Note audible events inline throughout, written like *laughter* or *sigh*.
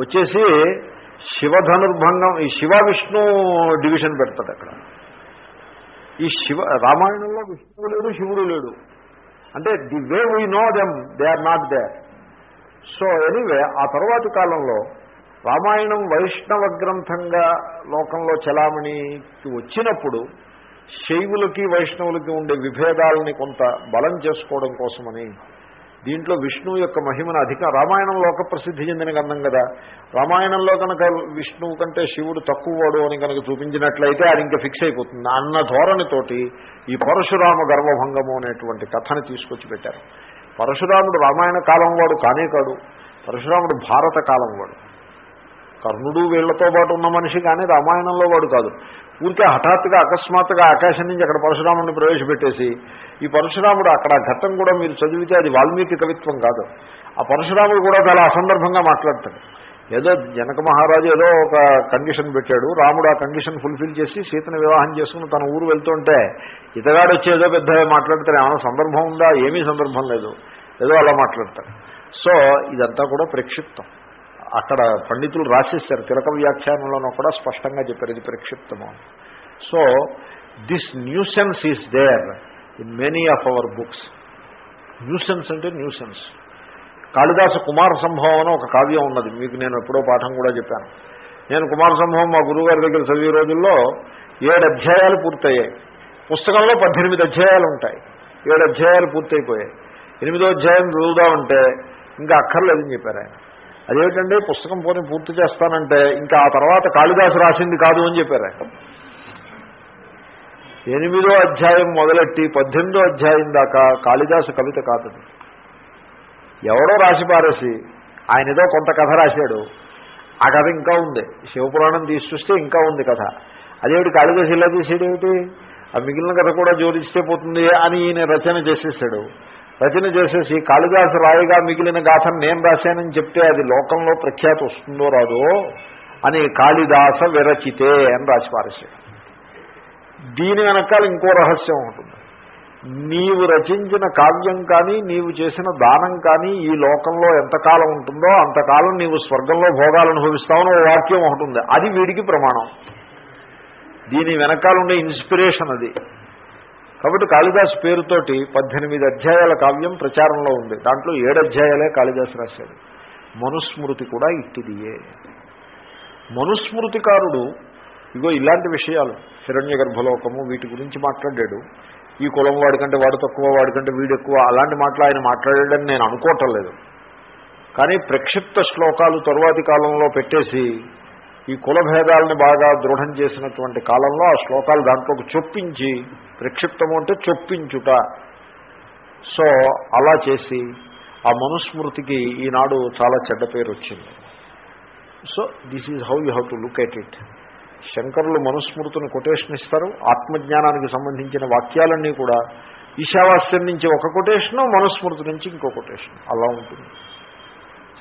వచ్చేసి శివధనుర్భంగం ఈ శివ విష్ణు డివిజన్ పెడతాడు అక్కడ. ఈ శివ రామాయణంలో విష్ణువు లేడు శివుడు లేడు. అంటే the way we know them they are not there. So anyway ఆ తర్వాతి కాలంలో రామాయణం వైష్ణవ గ్రంథంగా లోకంలో చలామణికి వచ్చినప్పుడు శైవులకి వైష్ణవులకి ఉండే విభేదాలని కొంత బలం చేసుకోవడం కోసమని దీంట్లో విష్ణువు యొక్క మహిమను అధిక రామాయణం లోక ప్రసిద్ధి చెందిన గంధం కదా. రామాయణంలో కనుక విష్ణువు కంటే శివుడు తక్కువవాడు అని కనుక చూపించినట్లయితే అది ఇంకా ఫిక్స్ అయిపోతుంది. అన్న ధోరణితోటి ఈ పరశురామ గర్వభంగము అనేటువంటి కథని తీసుకొచ్చి పెట్టారు. పరశురాముడు రామాయణ కాలం వాడు కానే కాడు. పరశురాముడు భారత కాలం వాడు. కర్ణుడు వీళ్ళతో పాటు ఉన్న మనిషి కానీ రామాయణంలో వాడు కాదు. ఊరికే హఠాత్తుగా అకస్మాత్తుగా ఆకాశం నుంచి అక్కడ పరశురాముడిని ప్రవేశపెట్టేసి ఈ పరశురాముడు అక్కడ ఘట్టం కూడా మీరు చదివితే అది వాల్మీకి కవిత్వం కాదు. ఆ పరశురాముడు కూడా చాలా అసందర్భంగా మాట్లాడతాడు. ఏదో జనక మహారాజు ఏదో ఒక కండిషన్ పెట్టాడు. రాముడు ఆ కండిషన్ ఫుల్ఫిల్ చేసి సీతను వివాహం చేసుకుని తన ఊరు వెళ్తుంటే ఇతగాడు వచ్చి ఏదో పెద్ద మాట్లాడతారు ఏమైనా సందర్భం ఉందా? ఏమీ సందర్భం లేదు. ఏదో అలా మాట్లాడతారు సో ఇదంతా కూడా ప్రక్షిప్తం. అక్కడ పండితులు రాసేశారు తిలక వ్యాఖ్యానంలోనూ కూడా స్పష్టంగా చెప్పారు ఇది ప్రక్షిప్తము. So this nuisance is there in many of our books nuisance అంటే న్యూసెన్స్ కాళిదాస కుమార సంభవం అని ఒక కావ్యం ఉన్నది మీకు నేను ఎప్పుడో పాఠం కూడా చెప్పాను. నేను కుమార సంభవం మా గురువుగారి దగ్గర చదివే రోజుల్లో ఏడు అధ్యాయాలు పూర్తయ్యాయి. పుస్తకంలో పద్దెనిమిది అధ్యాయాలు ఉంటాయి. ఏడు అధ్యాయాలు పూర్తయిపోయాయి. ఎనిమిదో అధ్యాయం చదువుదామంటే ఇంకా అక్కర్లేదని చెప్పారు ఆయన. అదేమిటండి? పుస్తకం పోనీ పూర్తి చేస్తానంటే ఇంకా ఆ తర్వాత కాళిదాసు రాసింది కాదు అని చెప్పారు. ఎనిమిదో అధ్యాయం మొదలెట్టి పద్దెనిమిదో అధ్యాయం దాకా కాళిదాసు కవిత కాదు ఎవడో రాసి పారేసి ఆయన ఏదో కొంత కథ రాశాడు. ఆ కథ ఇంకా ఉంది. శివపురాణం తీసి చూస్తే ఇంకా ఉంది కథ. అదేమిటి కాళిదాసు ఇలా చేసేదేమిటి ఆ మిగిలిన కథ కూడా జోడిస్తే పోతుంది అని ఈయన రచన చేసేసాడు. రచన చేసేసి కాళిదాసు రాయిగా మిగిలిన గాథను నేను రాశానని చెప్తే అది లోకంలో ప్రఖ్యాతి వస్తుందో రాదో అని కాళిదాస విరచితే అని రాసి పారేశాడు. దీని వెనకాల ఇంకో రహస్యం ఉంటుంది. నీవు రచించిన కావ్యం కానీ నీవు చేసిన దానం కానీ ఈ లోకంలో ఎంతకాలం ఉంటుందో అంతకాలం నీవు స్వర్గంలో భోగాలు అనుభవిస్తావని ఓ వాక్యం ఒకటి ఉంది. అది వీడికి ప్రమాణం. దీని వెనకాల ఉండే ఇన్స్పిరేషన్ అది. కాబట్టి కాళిదాసు పేరుతోటి పద్దెనిమిది అధ్యాయాల కావ్యం ప్రచారంలో ఉంది. దాంట్లో ఏడు అధ్యాయాలే కాళిదాసు రాశాడు. మనుస్మృతి కూడా ఇట్టిదియే. మనుస్మృతికారుడు ఇగో ఇలాంటి విషయాలు హిరణ్య గర్భలోకము వీటి గురించి మాట్లాడాడు. ఈ కులం వాడికంటే వాడు తక్కువ వాడికంటే వీడు ఎక్కువ అలాంటి మాటలు ఆయన మాట్లాడాడని నేను అనుకోవటం లేదు. కానీ ప్రక్షిప్త శ్లోకాలు తరువాతి కాలంలో పెట్టేసి ఈ కుల భేదాలని బాగా దృఢం చేసినటువంటి కాలంలో ఆ శ్లోకాలు దాంట్లోకి చొప్పించి ప్రక్షిప్తము అంటే చొప్పించుట. సో అలా చేసి ఆ మనుస్మృతికి ఈనాడు చాలా చెడ్డ పేరు వచ్చింది. So this is how you have to look at it. శంకరులు మనుస్మృతిని కొటేషన్ ఇస్తారు ఆత్మజ్ఞానానికి సంబంధించిన వాక్యాలన్నీ కూడా ఈశావాస్యం నుంచి ఒక కొటేషను మనుస్మృతి నుంచి ఇంకో కొటేషన్. అలా ఉంటుంది.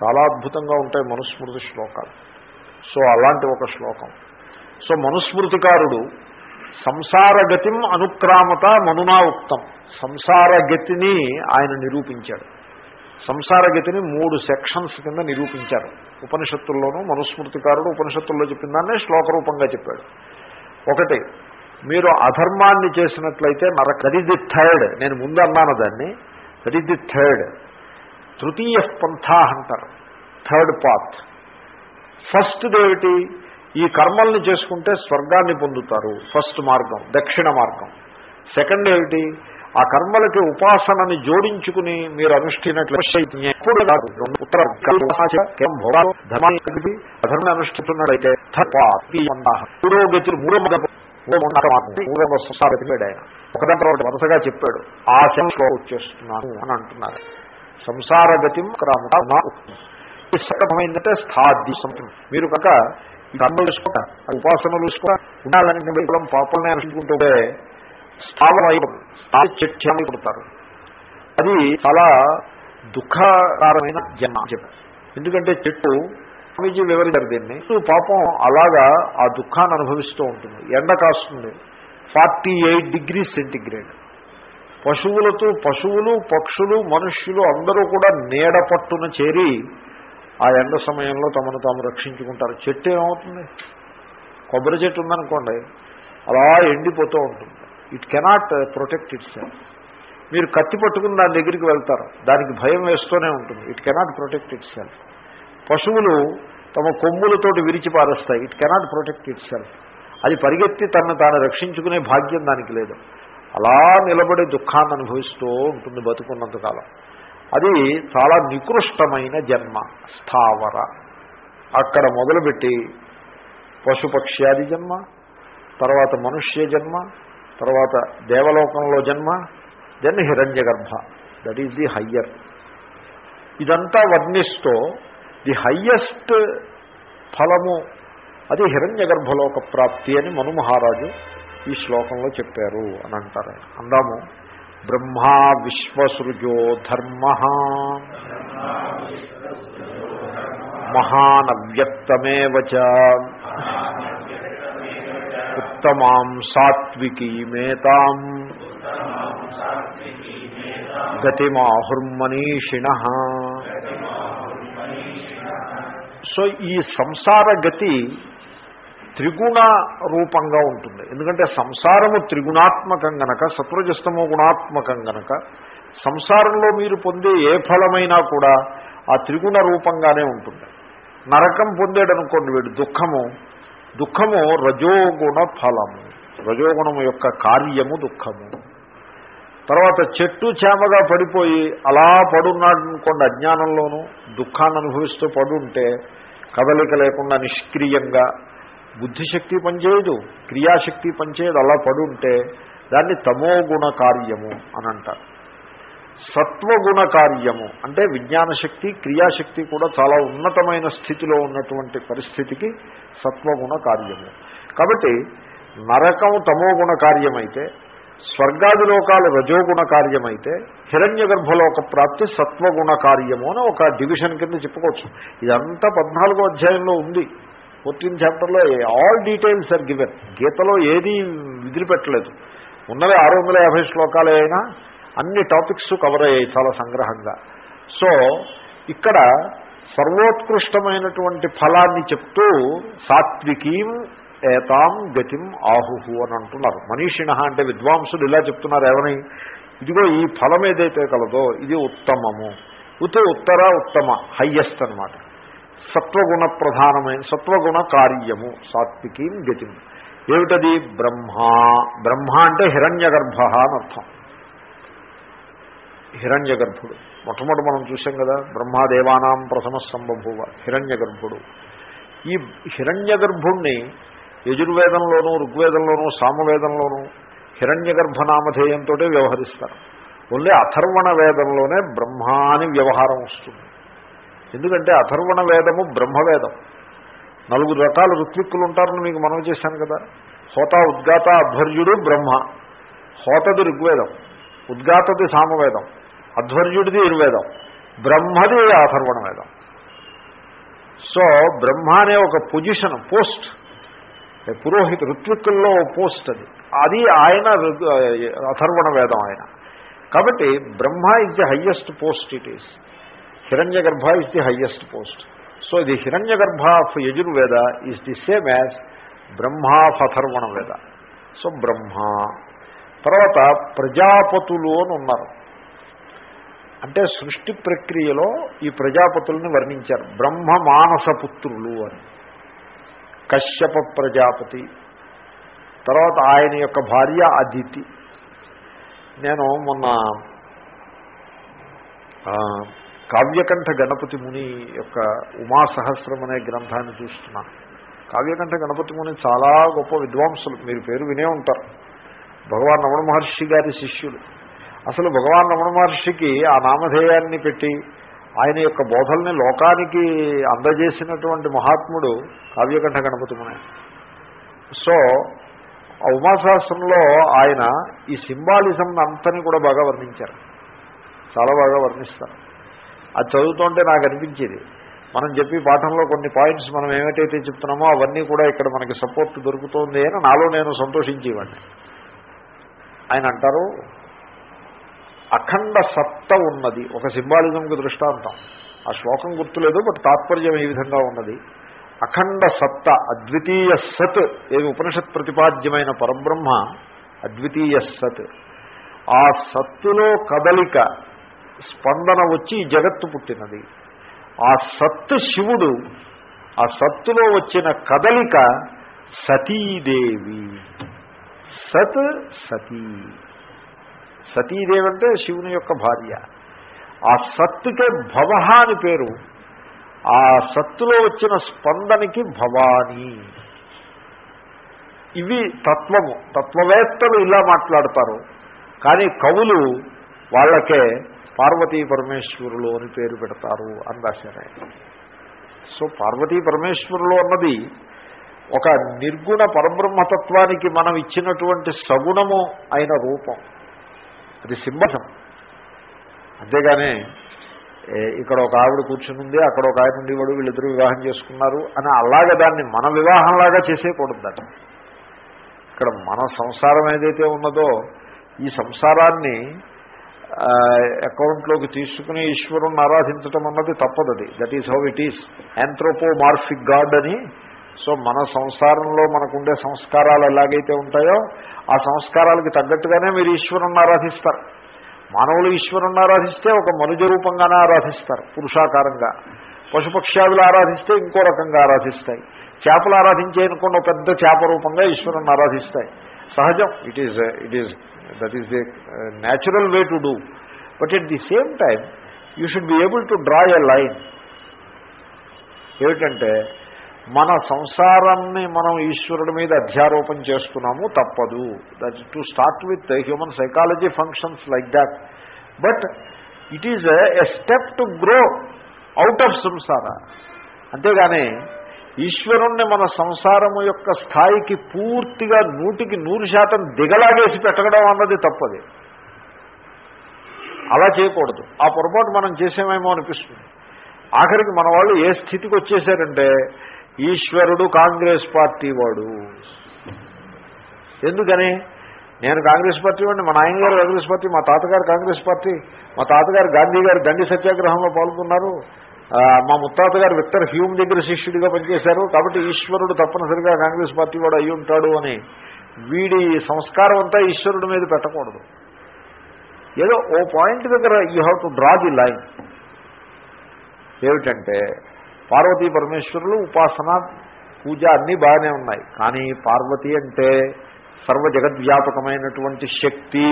చాలా అద్భుతంగా ఉంటాయి మనుస్మృతి శ్లోకాలు. సో అలాంటి ఒక శ్లోకం. సో మనుస్మృతికారుడు సంసారగతిం అనుక్రామత మనునా ఉక్తం. సంసారగతిని ఆయన నిరూపించాడు. సంసారగతిని మూడు సెక్షన్స్ కింద నిరూపించారు. ఉపనిషత్తుల్లోనూ మనుస్మృతికారుడు ఉపనిషత్తుల్లో చెప్పిన దాన్నే శ్లోక రూపంగా చెప్పాడు. ఒకటి మీరు అధర్మాన్ని చేసినట్లయితే నరక దట్ ఈజ్ ది థర్డ్ నేను ముందు అన్నాను దాన్ని. దట్ ఈజ్ ది థర్డ్ తృతీయ పంథా అంటారు. థర్డ్ పాత్ ఫస్ట్ ఏమిటి ఈ కర్మల్ని చేసుకుంటే స్వర్గాన్ని పొందుతారు. ఫస్ట్ మార్గం దక్షిణ మార్గం. సెకండ్ ఏమిటి ఆ కర్మలకి ఉపాసనని జోడించుకుని మీరు అనుష్ఠినట్లు ఎప్పుడు కాదు ఉత్తర ధర్మాన్ని అధర్మ అనుష్ఠిస్తున్నాడైతే మూడో ఆయన. ఒకదంటే ఒకటి వరుసగా చెప్పాడు. ఆ శంలో వచ్చేస్తున్నాను అని అంటున్నారు. సంసారగతి క్రమ ఈ సకమైందంటే స్థాది మీరు కనుక ఈ కర్మలు ఉపాసనలు చూసుకోక ఉండాలని వైపులం పాపల్ని అనుకుంటుంటే స్థావరం చెట్యం కొడతారు అది చాలా దుఃఖకారమైన జన్మ చెప్పారు. ఎందుకంటే చెట్టు స్వామీజీ వివరించారు దీన్ని. పాపం అలాగా ఆ దుఃఖాన్ని అనుభవిస్తూ ఉంటుంది. ఎండ కాస్తుంది. Forty eight degree centigrade. పశువులతో పశువులు పక్షులు మనుష్యులు అందరూ కూడా నీడ పట్టున చేరి ఆ ఎండ సమయంలో తమను తాము రక్షించుకుంటారు. చెట్టు ఏమవుతుంది? కొబ్బరి చెట్టు ఉందనుకోండి అలా ఎండిపోతూ ఉంటుంది. It cannot protect itself మీరు కత్తి పట్టుకుని దాని దగ్గరికి వెళ్తారు. దానికి భయం వేస్తూనే ఉంటుంది. It cannot protect itself పశువులు తమ కొమ్ములతోటి విరిచి పారేస్తాయి. It cannot protect itself అది పరిగెత్తి తనను తాను రక్షించుకునే భాగ్యం దానికి లేదు. అలా నిలబడి దుఃఖాన్ని అనుభవిస్తూ ఉంటుంది బతుకున్నంతకాలం అది చాలా నికృష్టమైన జన్మ స్థావర. అక్కడ మొదలుపెట్టి పశుపక్ష్యాది జన్మ తర్వాత మనుష్య జన్మ తర్వాత దేవలోకంలో జన్మ దెన్ హిరణ్య గర్భ దట్ ఈజ్ ది హయ్యర్ ఇదంతా వర్ణిస్తూ ది హయ్యెస్ట్ ఫలము అది హిరణ్య గర్భలోక ప్రాప్తి అని మను మహారాజు ఈ శ్లోకంలో చెప్పారు అని అంటారు అందాము బ్రహ్మా విశ్వసృజో ధర్మ మహానవ్యక్తమేవచ ఉత్తమాం సాత్వికీమేతాం గతిమాహుర్మనీషిణ సో ఈ సంసార గతి త్రిగుణ రూపంగా ఉంటుంది. ఎందుకంటే సంసారము త్రిగుణాత్మకం గనక సత్వజస్తమో గుణాత్మకం గనక సంసారంలో మీరు పొందే ఏ ఫలమైనా కూడా ఆ త్రిగుణ రూపంగానే ఉంటుంది. నరకం పొందేడనుకోండి వీడు దుఃఖము. దుఃఖము రజోగుణ ఫలము. రజోగుణము యొక్క కార్యము దుఃఖము. తర్వాత చెట్టు చేమగా పడిపోయి అలా పడున్నాడు అనుకోండి అజ్ఞానంలోనూ దుఃఖాన్ని అనుభవిస్తూ పడుంటే కదలిక లేకుండా నిష్క్రియంగా బుద్ధిశక్తి పనిచేయదు క్రియాశక్తి పనిచేయదు అలా పడుంటే దాన్ని తమోగుణ కార్యము అని అంటారు. సత్వగుణ కార్యము అంటే విజ్ఞానశక్తి క్రియాశక్తి కూడా చాలా ఉన్నతమైన స్థితిలో ఉన్నటువంటి పరిస్థితికి సత్వగుణ కార్యము. కాబట్టి నరకం తమోగుణ కార్యమైతే స్వర్గాది లోకాలు రజోగుణ కార్యమైతే హిరణ్య గర్భలోక ప్రాప్తి సత్వగుణ కార్యము అని ఒక డివిజన్ కింద చెప్పుకోవచ్చు. ఇదంతా పద్నాలుగో అధ్యాయంలో ఉంది. ఫోర్టీన్ చాప్టర్లో ఆల్ డీటెయిల్స్ ఆర్ గివెన్. గీతలో ఏదీ విదిలిపెట్టలేదు. ఉన్నవే ఆరు వందల యాభై శ్లోకాలే అయినా అన్ని టాపిక్స్ కవర్ అయ్యాయి చాలా సంగ్రహంగా. సో ఇక్కడ సర్వోత్కృష్టమైనటువంటి ఫలాన్ని చెప్తూ సాత్వికీం ఏతాం గతిం ఆహుహు అని అంటున్నారు. మనీషిణ అంటే విద్వాంసులు ఇలా చెప్తున్నారు ఏమని? ఇదిగో ఈ ఫలం ఏదైతే కలదో ఇది ఉత్తమము. ఉత ఉత్తర ఉత్తమ హయ్యెస్ట్ అనమాట సత్వగుణ ప్రధానమైన సత్వగుణ కార్యము సాత్వికీం గతిం. ఏమిటది? బ్రహ్మ. బ్రహ్మ అంటే హిరణ్య గర్భ అని అర్థం. హిరణ్య గర్భుడు మొట్టమొదటి మనం చూసాం కదా బ్రహ్మాదేవానాం ప్రథమ సంబభూవ హిరణ్య గర్భుడు ఈ హిరణ్య గర్భుణ్ణి యజుర్వేదంలోనూ ఋగ్వేదంలోనూ సామవేదంలోనూ హిరణ్య గర్భనామధేయంతో వ్యవహరిస్తారు. ఓన్లీ అథర్వణ వేదంలోనే బ్రహ్మ అని వ్యవహారం వస్తుంది. ఎందుకంటే అథర్వణ వేదము బ్రహ్మవేదం. నలుగురు రకాల ఋత్విక్కులు ఉంటారని మీకు మనం చేశాను కదా. హోత ఉద్గాత అధ్వర్యుడు బ్రహ్మ. హోతది ఋగ్వేదం. ఉద్గాతది సామవేదం. అధ్వర్యుడిది ఇరువేదం బ్రహ్మది అథర్వణ వేదం. సో బ్రహ్మ అనే ఒక పొజిషన్ పోస్ట్. పురోహిత ఋత్విక్కుల్లో పోస్ట్ అది. అది ఆయన అథర్వణ వేదం ఆయన. కాబట్టి Brahma is the highest post it is. Hiranyagarbha is the highest post so the Hiranyagarbha of Yajurveda is the same as Brahma of Atharvana Veda so Brahma తర్వాత ప్రజాపతులు అని ఉన్నారు. అంటే సృష్టి ప్రక్రియలో ఈ ప్రజాపతులను వర్ణించారు. బ్రహ్మ మానస పుత్రులు అని. కశ్యప ప్రజాపతి. తర్వాత ఆయన యొక్క భార్య అదితి నేను మొన్న కావ్యకంఠ గణపతి ముని యొక్క ఉమాసహస్రం అనే గ్రంథాన్ని చూస్తున్నాను కావ్యకంఠ గణపతి ముని చాలా గొప్ప విద్వాంసులు. మీరు పేరు వినే ఉంటారు. భగవాన్ రమణ మహర్షి గారి శిష్యులు. అసలు భగవాన్ రమణ మహర్షికి ఆ నామధేయాన్ని పెట్టి ఆయన యొక్క బోధల్ని లోకానికి అందజేసినటువంటి మహాత్ముడు కావ్యకంఠ గణపతి ముని. సో ఆ ఉమాశాస్త్రంలో ఆయన ఈ సింబాలిజం అంతని కూడా బాగా వర్ణించారు. చాలా బాగా వర్ణిస్తారు. అది చదువుతుంటే నాకు అనిపించేది. మనం చెప్పి పాఠంలో కొన్ని పాయింట్స్ మనం ఏమిటైతే చెప్తున్నామో అవన్నీ కూడా ఇక్కడ మనకి సపోర్ట్ దొరుకుతోంది అని నాలో నేను సంతోషించేవాడిని. ఆయన అంటారు అఖండ సత్త ఉన్నది. ఒక సింబాలిజంకి దృష్టాంతం. ఆ శ్లోకం గుర్తులేదు బట్ తాత్పర్యం ఈ విధంగా ఉన్నది. అఖండ సత్త అద్వితీయ సత్ ఏది ఉపనిషత్ ప్రతిపాద్యమైన పరబ్రహ్మ అద్వితీయ సత్. ఆ సత్తులో కదలిక స్పందన వచ్చి జగత్తు పుట్టినది. ఆ సత్తు శివుడు ఆ సత్తులో వచ్చిన కదలిక సతీదేవి. సత్ సతీ. సతీదేవి అంటే శివుని యొక్క భార్య. ఆ సత్తుకే భవ అని పేరు. ఆ సత్తులో వచ్చిన స్పందనకి భవాని. ఇవి తత్వము. తత్వవేత్తలు ఇలా మాట్లాడతారు. కానీ కవులు వాళ్ళకే పార్వతీ పరమేశ్వరులు అని పేరు పెడతారు అని రాశారు ఆయన. సో పార్వతీ పరమేశ్వరులు అన్నది ఒక నిర్గుణ పరబ్రహ్మతత్వానికి మనం ఇచ్చినటువంటి సగుణము అయిన రూపం. అది సింబసం అంతేగానే ఏ, ఇక్కడ ఒక ఆవిడ కూర్చునుంది అక్కడ ఒక ఆయన ఉండేవాడు వీళ్ళిద్దరూ వివాహం చేసుకున్నారు అని అలాగే దాన్ని మన వివాహంలాగా చేసేయకూడదు దాన్ని. ఇక్కడ మన సంసారం ఏదైతే ఉన్నదో ఈ సంసారాన్ని అకౌంట్లోకి తీసుకుని ఈశ్వరుణ్ణి ఆరాధించటం అన్నది తప్పదది. That is how it is anthropomorphic god అని. సో మన సంసారంలో మనకుండే సంస్కారాలు ఎలాగైతే ఉంటాయో ఆ సంస్కారాలకి తగ్గట్టుగానే మీరు ఈశ్వరుణ్ణి ఆరాధిస్తారు. మానవులు ఈశ్వరుణ్ణి ఆరాధిస్తే ఒక మనుజ రూపంగానే ఆరాధిస్తారు పురుషాకారంగా. పశుపక్ష్యాదులు ఆరాధిస్తే ఇంకో రకంగా ఆరాధిస్తాయి. చేపలు ఆరాధించేయనుకున్న పెద్ద చేప రూపంగా ఈశ్వరుణ్ణి ఆరాధిస్తాయి. సహజం. It is it is that is a natural way to do but at the same time you should be able to draw a line ఏమిటంటే మన సంసారాన్ని మనం ఈశ్వరుడి మీద అధ్యారోపణ చేస్తున్నాము తప్పదు. That to start with human psychology functions like that but it is a step to grow out of samsara అంతేగాని ఈశ్వరుణ్ణి మన సంసారము యొక్క స్థాయికి పూర్తిగా నూటికి నూరు శాతం దిగలాగేసి పెట్టడం అన్నది తప్పది. అలా చేయకూడదు. ఆ పొరపాటు మనం చేసేమేమో అనిపిస్తుంది. ఆఖరికి మన వాళ్ళు ఏ స్థితికి వచ్చేసారంటే ఈశ్వరుడు కాంగ్రెస్ పార్టీ వాడు. ఎందుకని? నేను కాంగ్రెస్ పార్టీ వాడిని మా నాయనగారు కాంగ్రెస్ పార్టీ మా తాతగారు కాంగ్రెస్ పార్టీ మా తాతగారు గాంధీ గారు దండి సత్యాగ్రహంలో పాల్గొన్నారు. మా ముత్తాత గారు విక్టర్ హ్యూమ్ దగ్గర శిష్యుడిగా పనిచేశారు. కాబట్టి ఈశ్వరుడు తప్పనిసరిగా కాంగ్రెస్ పార్టీ వాడు అయి ఉంటాడు అని వీడి సంస్కారం అంతా ఈశ్వరుడి మీద పెట్టకూడదు. ఏదో ఓ పాయింట్ దగ్గర you have to draw the line. ఏమిటంటే పార్వతీ పరమేశ్వరులు ఉపాసన పూజ అన్నీ బాగానే ఉన్నాయి. కానీ పార్వతి అంటే సర్వ జగద్వ్యాపకమైనటువంటి శక్తి.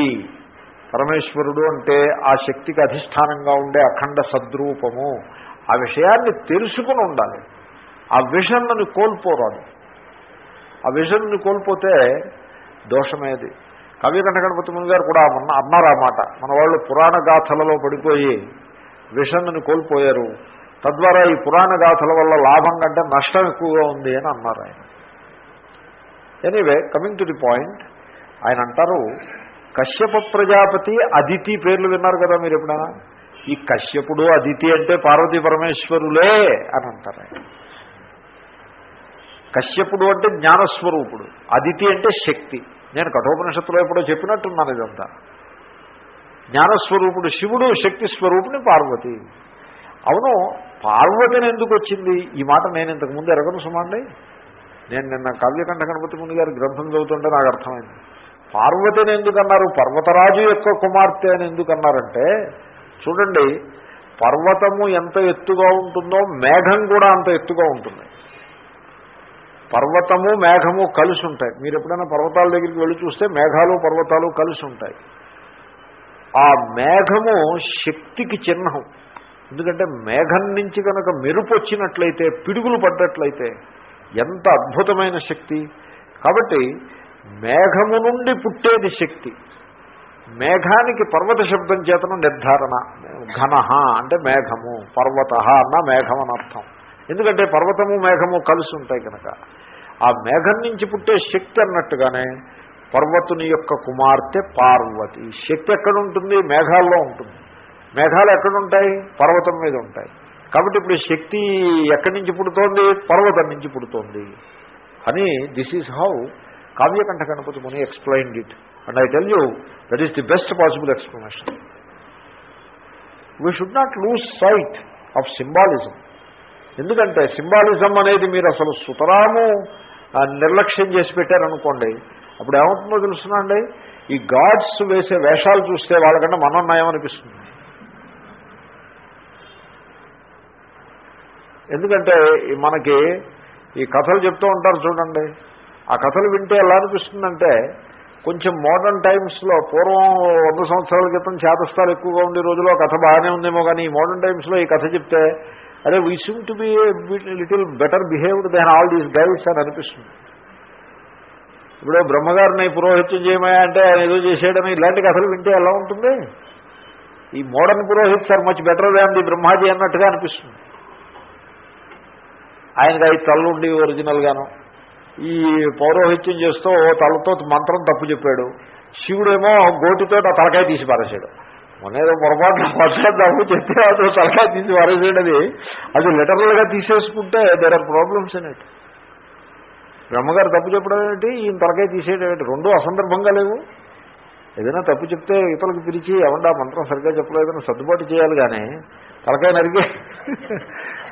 పరమేశ్వరుడు అంటే ఆ శక్తికి అధిష్టానంగా ఉండే అఖండ సద్రూపము. ఆ విషయాన్ని తెలుసుకుని ఉండాలి. ఆ విషన్ను కోల్పోరాదు. ఆ విషన్ను కోల్పోతే దోషమేది. కవికంఠ గణపతి ముని గారు కూడా మొన్న అన్నారు ఆ మాట. మన వాళ్ళు పురాణ గాథలలో పడిపోయి విషన్నుని కోల్పోయారు. తద్వారా ఈ పురాణ గాథల వల్ల లాభం కంటే నష్టం ఎక్కువగా ఉంది అని అన్నారు ఆయన. Anyway coming to the point ఆయన అంటారు కశ్యప ప్రజాపతి అదితి పేర్లు విన్నారు కదా మీరు ఎప్పుడైనా? ఈ కశ్యపుడు అదితి అంటే పార్వతీ పరమేశ్వరులే అని అంటారు. కశ్యపుడు అంటే జ్ఞానస్వరూపుడు అదితి అంటే శక్తి. నేను కఠోపనిషత్తులో ఎప్పుడో చెప్పినట్టున్నాను ఇదంతా. జ్ఞానస్వరూపుడు శివుడు శక్తి స్వరూపుని పార్వతి. అవును పార్వతిని ఎందుకు వచ్చింది? ఈ మాట నేను ఇంతకు ముందు ఎరగను సుమండి. నేను నిన్న కావ్యకంఠ గణపతి ముందు గారి గ్రంథం చదువుతుంటే నాకు అర్థమైంది. పార్వతిని ఎందుకన్నారు? పర్వతరాజు యొక్క కుమార్తె అని ఎందుకన్నారంటే చూడండి పర్వతము ఎంత ఎత్తుగా ఉంటుందో మేఘం కూడా అంత ఎత్తుగా ఉంటుంది. పర్వతము మేఘము కలిసి ఉంటాయి. మీరు ఎప్పుడైనా పర్వతాల దగ్గరికి వెళ్ళి చూస్తే మేఘాలు పర్వతాలు కలిసి ఉంటాయి. ఆ మేఘము శక్తికి చిహ్నం. ఎందుకంటే మేఘం నుంచి కనుక మెరుపు వచ్చినట్లయితే పిడుగులు పడ్డట్లయితే ఎంత అద్భుతమైన శక్తి. కాబట్టి మేఘము నుండి పుట్టేది శక్తి. మేఘానికి పర్వత శబ్దం చేతను నిర్ధారణ. ఘన అంటే మేఘము పర్వత అన్న మేఘం అని అర్థం. ఎందుకంటే పర్వతము మేఘము కలిసి ఉంటాయి కనుక. ఆ మేఘం నుంచి పుట్టే శక్తి అన్నట్టుగానే పర్వతుని యొక్క కుమార్తె పార్వతి. శక్తి ఎక్కడ ఉంటుంది? మేఘాల్లో ఉంటుంది. మేఘాలు ఎక్కడుంటాయి పర్వతం మీద ఉంటాయి. కాబట్టి ఇప్పుడు శక్తి ఎక్కడి నుంచి పుడుతోంది? పర్వతం నుంచి పుడుతోంది. అని this is how Kavyakantha Ganapati Muni explained it and I tell you that is the best possible explanation we should not lose sight of symbolism ఎందుకంటే సింబాలిజం అనేది మీరు అసలు సుతరాము నిర్లక్ష్యం చేసి పెట్టారనుకోండి అప్పుడు ఏమవుతుందో తెలుసునండి ఈ గాడ్స్ వేసే వేషాలు చూస్తే వాళ్ళకంటే మనం నయం అనిపిస్తుంది. ఎందుకంటే మనకి ఈ కథలు చెప్తూ ఉంటారు చూడండి. ఆ కథలు వింటే ఎలా అనిపిస్తుందంటే కొంచెం మోడర్న్ టైమ్స్లో పూర్వం వంద సంవత్సరాల క్రితం చేతస్థాలు ఎక్కువగా ఉండే రోజుల్లో కథ బాగానే ఉందేమో కానీ ఈ మోడర్న్ టైమ్స్లో ఈ కథ చెప్తే అదే we seem to be little better behaved then all these guides అని అనిపిస్తుంది. ఇప్పుడు బ్రహ్మగారిని పురోహిత్యం చేయమయ్యా అంటే ఆయన ఏదో చేసేయడం ఇలాంటి కథలు వింటే ఎలా ఉంటుంది? ఈ modern purohit sir much better than the Brahmaji అన్నట్టుగా అనిపిస్తుంది. ఆయనకి ఐదు తల్లుండి ఒరిజినల్గాను ఈ పౌరోహిత్యం చేస్తూ తలతో మంత్రం తప్పు చెప్పాడు. శివుడేమో గోటితో ఆ తలకాయ తీసి పారేశాడు. మొన్నేదో పొరపాటు మంత్రం తప్పు చెప్తే అతను తలకాయ తీసి పారేసాడు అది. అది లిటరల్గా తీసేసుకుంటే దేర్ ఆర్ ప్రాబ్లమ్స్ ఇన్ బ్రహ్మగారు తప్పు చెప్పడం ఏంటి? ఈయన తలకాయ తీసేయడం ఏంటి? రెండు అసందర్భంగా లేవు. ఏదైనా తప్పు చెప్తే ఇతరులకు పిలిచి ఎవండా మంత్రం సరిగ్గా చెప్పలేదని సర్దుబాటు చేయాలి కానీ తలకాయ నరిగే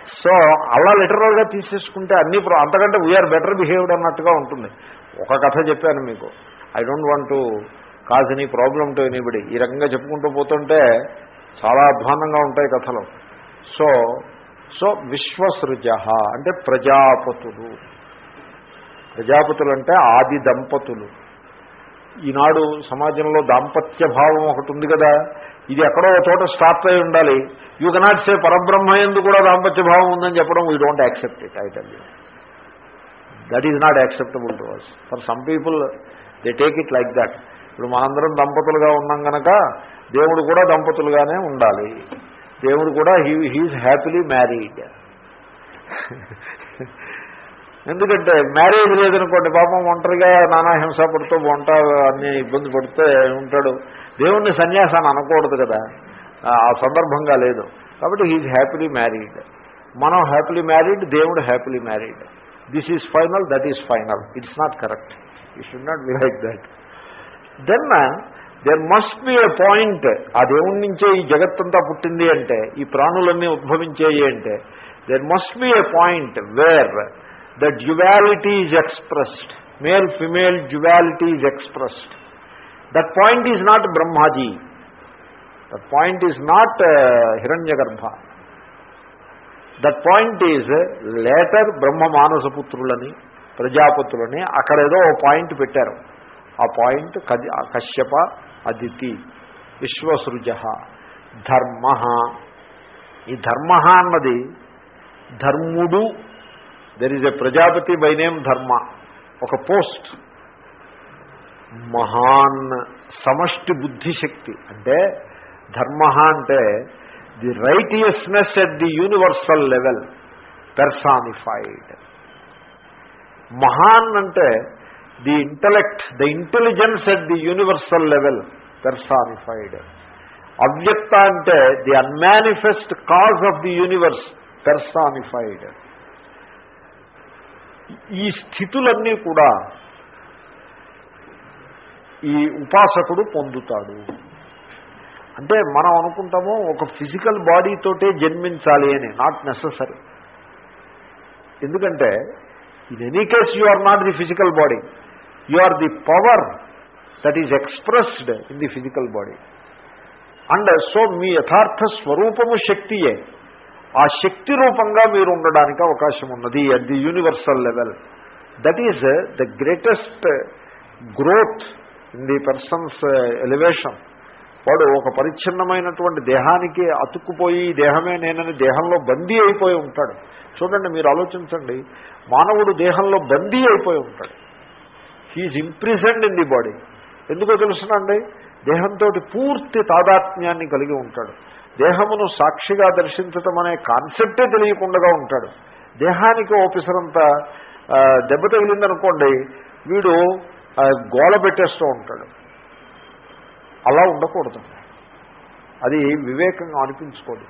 సో అలా లిటరల్గా తీసేసుకుంటే అన్ని అంతకంటే వీఆర్ బెటర్ బిహేవ్డ్ అన్నట్టుగా ఉంటుంది. ఒక కథ చెప్పాను మీకు. I don't want to cause any problem to anybody ఈ రకంగా చెప్పుకుంటూ పోతుంటే చాలా అధ్వానంగా ఉంటాయి కథలు. సో సో విశ్వసృజ అంటే ప్రజాపతులు. ప్రజాపతులు అంటే ఆది దంపతులు. ఈనాడు సమాజంలో దాంపత్య భావం ఒకటి ఉంది కదా. ఇది ఎక్కడో ఒక చోట స్టాప్ అయి ఉండాలి. యూ కెనాట్ సే పరబ్రహ్మ ఎందు కూడా దాంపత్య భావం ఉందని చెప్పడం we don't accept it I tell you that is not acceptable to us for some people they take it like that ఇప్పుడు మనందరం దంపతులుగా ఉన్నాం గనక దేవుడు కూడా దంపతులుగానే ఉండాలి. దేవుడు కూడా హీ హీఈ్ హ్యాపీలీ మ్యారీడ్ ఎందుకంటే మ్యారేజ్ లేదనుకోండి పాపం ఒంటరిగా నానాహింస పడుతూ వంట అన్ని ఇబ్బంది పడితే ఉంటాడు. దేవుణ్ణి సన్యాసాన్ని అనకూడదు కదా. ఆ సందర్భంగా లేదు. కాబట్టి హీజ్ హ్యాపీలీ మ్యారీడ్ మనం హ్యాపీలీ మ్యారీడ్ దేవుడు happily married this is final that is final it's not correct you should not be like that then there must be a point ఆ దేవుడి నుంచే ఈ జగత్తంతా పుట్టింది అంటే ఈ ప్రాణులన్నీ ఉద్భవించేయి అంటే there must be a point where the duality is expressed male female duality is expressed that point is not Brahmaji that point is not Hiranyagarbha that point is later Brahma మానసపుత్రులని ప్రజాపతులని అక్కడేదో ఓ పాయింట్ పెట్టారు. ఆ point Kashyapa Aditi విశ్వసృజ ధర్మ ఈ ధర్మ అన్నది ధర్ముడు there is a Prajapati by name Dharma ఒక post. మహాన్ సమష్టి బుద్ధిశక్తి అంటే ధర్మ అంటే the righteousness at the universal level personified Mahan అంటే the intellect the intelligence at the universal level personified Avyakta అంటే the unmanifest cause of the universe personified ఈ స్థితులన్నీ కూడా ఈ ఉపాసకుడు పొందుతాడు. అంటే మనం అనుకుంటాము ఒక ఫిజికల్ బాడీతోటే జన్మించాలి అని నాట్ నెససరీ ఎందుకంటే in any case you are not the physical body you are the power that is expressed in the physical body and so మీ యథార్థ స్వరూపము శక్తియే. ఆ శక్తి రూపంగా మీరు ఉండడానికి అవకాశం ఉన్నది at the universal level that is the greatest growth in the person's elevation వాడు ఒక పరిచ్ఛిన్నమైనటువంటి దేహానికి అతుక్కుపోయి దేహమే నేనని దేహంలో బందీ అయిపోయి ఉంటాడు. చూడండి మీరు ఆలోచించండి. మానవుడు దేహంలో బందీ అయిపోయి ఉంటాడు. He is imprisoned in the body ఎందుకో తెలుసునండి? దేహంతో పూర్తి తాదాత్మ్యాన్ని కలిగి ఉంటాడు. దేహమును సాక్షిగా దర్శించటం అనే కాన్సెప్టే తెలియకుండా ఉంటాడు. దేహానికి ఓపిసరంత దెబ్బ తగిలిందనుకోండి వీడు గోళ పెట్టేస్తూ ఉంటాడు. అలా ఉండకూడదు. అది వివేకంగా అనిపించుకోదు.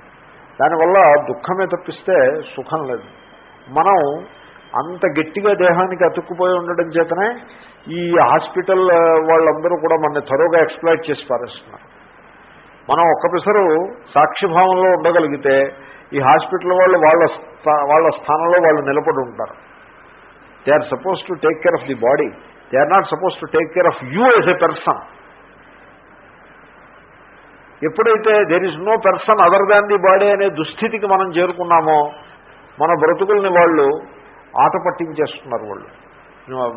దానివల్ల దుఃఖమే తప్పిస్తే సుఖం లేదు. మనం అంత గట్టిగా దేహానికి అతుక్కుపోయి ఉండడం చేతనే ఈ హాస్పిటల్ వాళ్ళందరూ కూడా మన తరువుగా ఎక్స్ప్లాయిట్ చేసి పారేస్తున్నారు. మనం ఒక్క పిసరు సాక్షిభావంలో ఉండగలిగితే ఈ హాస్పిటల్ వాళ్ళు వాళ్ళ స్థా- వాళ్ళ స్థానంలో వాళ్ళు నిలబడి ఉంటారు. They are suppose to take care of the body they are not suppose to take care of you as a person ఎప్పుడైతే there is no person other than the body అనే దుస్థితికి మనం చేరుకున్నామో మన బ్రతుకుల్ని వాళ్ళు ఆట పట్టించేస్తున్నారు వాళ్ళు.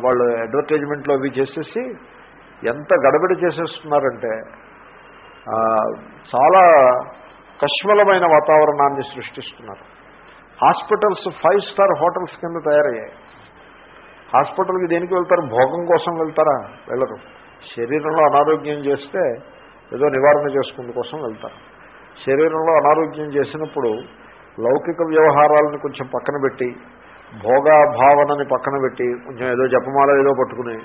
వాళ్ళు అడ్వర్టైజ్మెంట్లో అవి చేసేసి ఎంత గడబడి చేసేస్తున్నారంటే చాలా కష్మలమైన వాతావరణాన్ని సృష్టిస్తున్నారు. హాస్పిటల్స్ ఫైవ్ స్టార్ హోటల్స్ కింద తయారయ్యాయి. హాస్పిటల్కి దేనికి వెళ్తారు? భోగం కోసం వెళ్తారా? వెళ్ళరు. శరీరంలో అనారోగ్యం చేస్తే ఏదో నివారణ చేసుకునే కోసం వెళ్తారు. శరీరంలో అనారోగ్యం చేసినప్పుడు లౌకిక వ్యవహారాలను కొంచెం పక్కన పెట్టి భోగ భావనని పక్కన పెట్టి కొంచెం ఏదో జపమాల ఏదో పట్టుకుని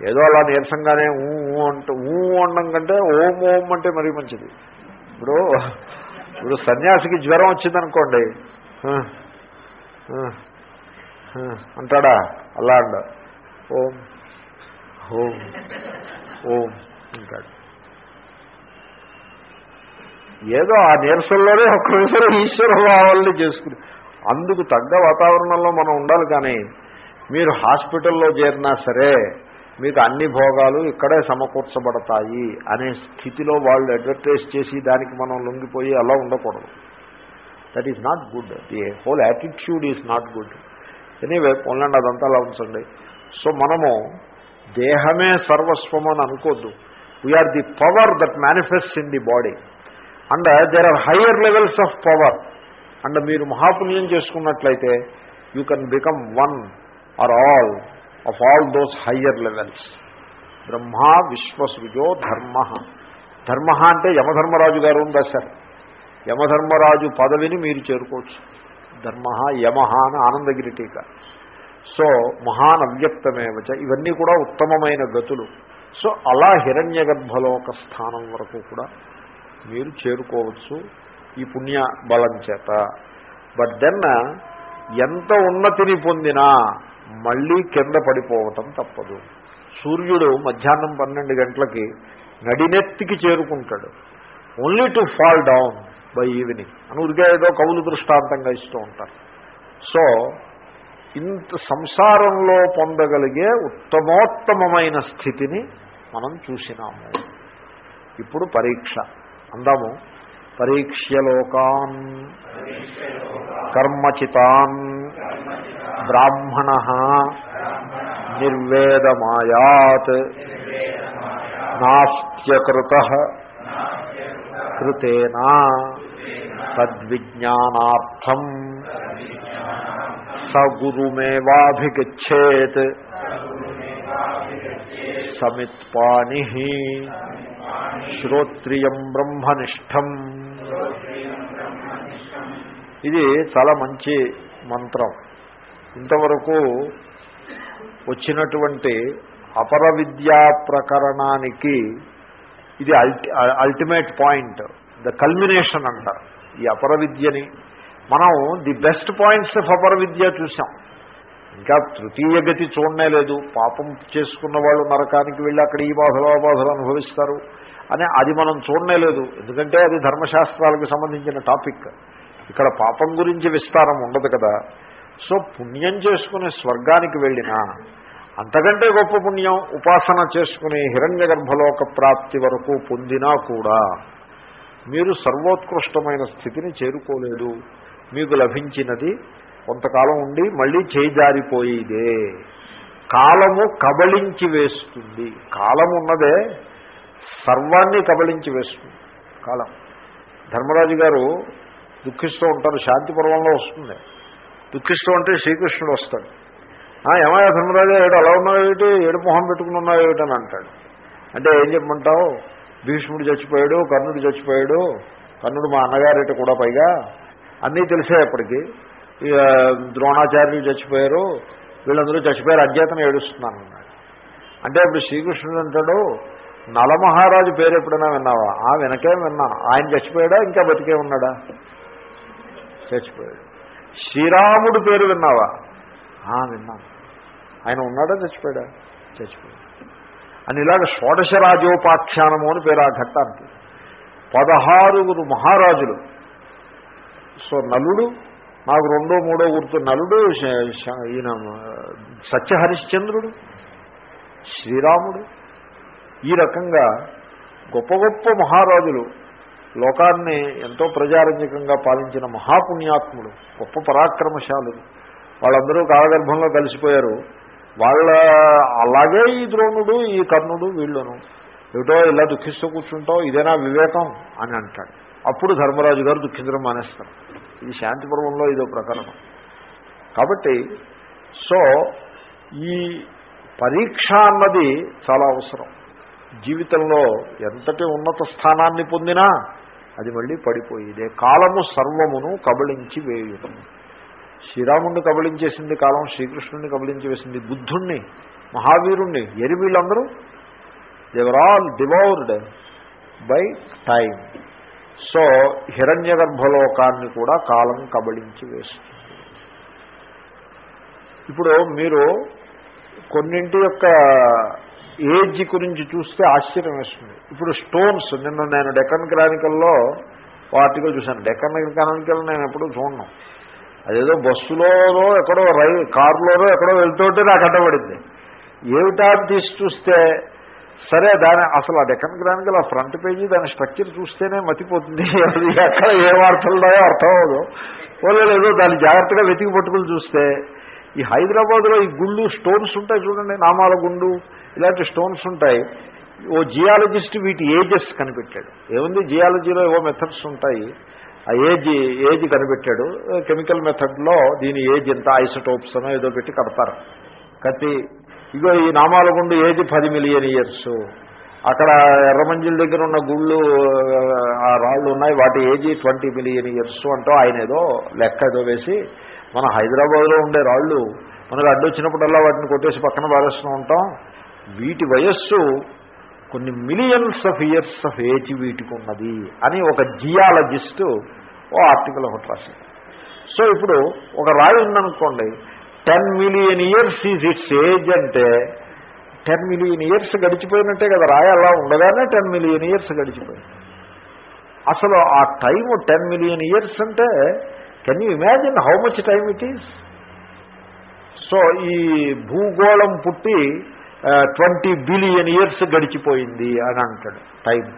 ఏదో అలా నీరసంగానే ఊ ఊ ఊ అనడం కంటే ఓం ఓం అంటే మరీ మంచిది. ఇప్పుడు ఇప్పుడు సన్యాసికి జ్వరం వచ్చిందనుకోండి అంటాడా? అలా అండ ఓం ఓం ఓం అంటాడు. ఏదో ఆ నీరసంలోనే ఒక్క నిమిషం ఈశ్వర భావాలని చేసుకుని అందుకు తగ్గ వాతావరణంలో మనం ఉండాలి కానీ మీరు హాస్పిటల్లో చేరినా సరే మీకు అన్ని భోగాలు ఇక్కడే సమకూర్చబడతాయి అనే స్థితిలో వాళ్ళు అడ్వర్టైజ్ చేసి దానికి మనం లొంగిపోయి అలా ఉండకూడదు. That is not good the whole attitude is not good anyway పోన్లండి అదంతా అలా ఉంచండి. సో మనము దేహమే సర్వస్వం అని అనుకోద్దు. We are the power that manifest in the body and there are higher levels of power and మీరు మహాపుణ్యం చేసుకున్నట్లయితే you can become one or all of all those higher levels Brahma విశ్వసృజో Dharma Dharma అంటే యమధర్మరాజు గారు రాశారు యమధర్మరాజు పదవిని మీరు చేరుకోవచ్చు. ధర్మ యమహ అని ఆనందగిరి టీక. సో మహాన్ అవ్యక్తమేవచ ఇవన్నీ కూడా ఉత్తమమైన గతులు. సో అలా హిరణ్య గర్భలోక స్థానం వరకు కూడా మీరు చేరుకోవచ్చు ఈ పుణ్య బలం చేత. బట్ దెన్ ఎంత ఉన్నతిని పొందినా మళ్ళీ కింద పడిపోవటం తప్పదు. సూర్యుడు మధ్యాహ్నం పన్నెండు గంటలకి నడినెత్తికి చేరుకుంటాడు. Only to fall down by evening అని ఉరికే ఏదో కవులు దృష్టాంతంగా ఇస్తూ ఉంటారు. సో ఇంత సంసారంలో పొందగలిగే ఉత్తమోత్తమమైన స్థితిని మనం చూసినాము. ఇప్పుడు పరీక్ష. అందాము. పరీక్ష్యలోకాన్ కర్మచితాన్. బ్రాహ్మణ నిర్వేదమాయాత్ నాస్త్యకృత కృతేనా తద్విజ్ఞానార్థం స గురుమేవాభిగచ్చేత్ సమిత్పాణి శ్రోత్రియం బ్రహ్మనిష్టం ఇది చాలా మంచి మంత్రం. ఇంతవరకు వచ్చినటువంటి అపర విద్యా ప్రకరణానికి ఇది అల్టిమేట్ పాయింట్ ద కల్మినేషన్ అంటారు ఈ అపర విద్యని మనం ది బెస్ట్ పాయింట్స్ ఆఫ్ అపర విద్య చూసాం. ఇంకా తృతీయ గతి చూడనే లేదు. పాపం చేసుకున్న వాళ్ళు నరకానికి వెళ్ళి అక్కడ ఈ బాధలు ఆ బాధలు అనుభవిస్తారు. అని అది మనం చూడనే లేదు. ఎందుకంటే అది ధర్మశాస్త్రాలకు సంబంధించిన టాపిక్ ఇక్కడ పాపం గురించి విస్తారం ఉండదు కదా. సో పుణ్యం చేసుకుని స్వర్గానికి వెళ్ళినా అంతకంటే గొప్ప పుణ్యం ఉపాసన చేసుకుని హిరణ్య గర్భలోక ప్రాప్తి వరకు పొందినా కూడా మీరు సర్వోత్కృష్టమైన స్థితిని చేరుకోలేదు. మీకు లభించినది కొంతకాలం ఉండి మళ్ళీ చేజారిపోయేదే. కాలము కబళించి వేస్తుంది. కాలం ఉన్నదే సర్వాన్ని కబళించి వేస్తుంది. కాలం. ధర్మరాజు గారు దుఃఖిస్తూ ఉంటారు శాంతి పర్వంలో వస్తుంది. దుఃఖిస్తూ ఉంటే శ్రీకృష్ణుడు వస్తాడు. "ఆ, ధర్మరాజు ఏడు అలా ఉన్నావు ఏమిటి? ఏడు మొహం పెట్టుకుని ఉన్నావు ఏమిటి? అని అంటాడు. అంటే ఏం చెప్పమంటావు? భీష్ముడు చచ్చిపోయాడు కర్ణుడు చచ్చిపోయాడు కర్ణుడు మా అన్నగారేట కూడా పైగా. అన్నీ తెలిసేప్పటికీ ఇక ద్రోణాచార్యులు చచ్చిపోయారు వీళ్ళందరూ చచ్చిపోయారు అధ్యతను ఏడుస్తున్నాను అన్నాడు. అంటే ఇప్పుడు శ్రీకృష్ణుడు అంటాడు నలమహారాజు పేరు ఎప్పుడైనా విన్నావా? ఆ వెనకే విన్నాను ఆయన చచ్చిపోయాడా? ఇంకా బతికే ఉన్నాడా? చచ్చిపోయాడు. శ్రీరాముడు పేరు విన్నావా? ఆ విన్నాను. ఆయన ఉన్నాడా? చచ్చిపోయాడా? చచ్చిపోయాడు. అని ఇలాగ షోడశ రాజోపాఖ్యానము అని పేరు ఆ ఘట్టానికి. పదహారుగురు మహారాజులు. సో నలుడు నాకు రెండో మూడో గుర్తు నలుడు ఈయన సత్యహరిశ్చంద్రుడు శ్రీరాముడు. ఈ రకంగా గొప్ప గొప్ప మహారాజులు లోకాన్ని ఎంతో ప్రజారంజకంగా పాలించిన మహాపుణ్యాత్ములు గొప్ప పరాక్రమశాలులు వాళ్ళందరూ కాలగర్భంలో కలిసిపోయారు. వాళ్ళ అలాగే ఈ ద్రోణుడు ఈ కర్ణుడు వీళ్ళను. ఏమిటో ఇలా దుఃఖిస్తూ కూర్చుంటావు? ఇదేనా వివేకం? అని అంటాడు. అప్పుడు ధర్మరాజు గారు దుఃఖించడం మానేస్తారు. ఇది శాంతిపురంలో ఇదో ప్రకరణం. కాబట్టి సో ఈ పరీక్ష అన్నది చాలా అవసరం. జీవితంలో ఎంతటి ఉన్నత స్థానాన్ని పొందినా అది మళ్ళీ పడిపోయేదే కాలము సర్వమును కబళించి వేయుటం. శ్రీరాముణ్ణి కబళించేసింది కాలం శ్రీకృష్ణుడిని కబళించి వేసింది బుద్ధుణ్ణి మహావీరుణ్ణి ఎరి వీళ్ళందరూ they are all devoured by time so హిరణ్య గర్భలోకాన్ని కూడా కాలం కబళించి వేస్తుంది. ఇప్పుడు మీరు కొన్నింటి యొక్క ఏజ్ గురించి చూస్తే ఆశ్చర్యం వేస్తుంది. ఇప్పుడు స్టోన్స్ నిన్న నేను డెక్కన్ క్రానికల్లో ఓ ఆర్టికల్ చూశాను. డెక్కన్ క్రానికల్ నేను ఎప్పుడూ చూడను. అదేదో బస్సులోనో ఎక్కడో రై కారులోనో ఎక్కడో వెళ్తుంటే నాకు అడ్డపడింది. ఏమిటా తీసి చూస్తే సరే దాని అసలు ఆ డెక్కన్ క్రానికల్ ఆ ఫ్రంట్ పేజీ దాని స్ట్రక్చర్ చూస్తేనే మతిపోతుంది. *laughs* అది ఎక్కడ ఏ వార్తలున్నాయో అర్థం అవ్వదు. వాళ్ళు ఏదో దాన్ని జాగ్రత్తగా వెతికి పట్టుకుని చూస్తే ఈ హైదరాబాద్లో ఈ గుళ్ళు స్టోన్స్ ఉంటాయి చూడండి నామాల గుండు. ఇలాంటి స్టోన్స్ ఉంటాయి. ఓ జియాలజిస్ట్ వీటి ఏజెస్ కనిపెట్టాడు. ఏముంది? జియాలజీలో ఏవో మెథడ్స్ ఉంటాయి. ఆ ఏజ్ ఏజ్ కనిపెట్టాడు. కెమికల్ మెథడ్లో దీని ఏజ్ ఎంత? ఐసోటోప్స్ అనో ఏదో పెట్టి కడతారు. కత్తి ఇగో ఈ నామాల గుండు ఏజ్ పది మిలియన్ ఇయర్స్ అక్కడ ఎర్రమంజిల దగ్గర ఉన్న గుళ్ళు ఆ రాళ్ళు ఉన్నాయి. వాటి ఏజీ ట్వంటీ మిలియన్ ఇయర్స్ అంటూ ఆయన ఏదో లెక్క ఏదో వేసి మన హైదరాబాద్లో ఉండే రాళ్ళు మనకు అడ్డొచ్చినప్పుడల్లా వాటిని కొట్టేసి పక్కన పారేస్తూ ఉంటాం. వీటి వయస్సు కొన్ని millions of years of age వీటికి ఉన్నది అని ఒక జియాలజిస్ట్ ఓ ఆర్టికల్ ఒకటి రాశాడు. సో ఇప్పుడు ఒక రాయి ఉందనుకోండి ten million years is its age అంటే టెన్ మిలియన్ ఇయర్స్ గడిచిపోయినట్టే కదా రాయి అలా ఉండగానే టెన్ మిలియన్ ఇయర్స్ గడిచిపోయింది. అసలు ఆ టైం టెన్ మిలియన్ ఇయర్స్ అంటే can you imagine how much time it is? So ఈ భూగోళం పుట్టి ట్వంటీ బిలియన్ ఇయర్స్ గడిచిపోయింది అని అంటాడు. టైం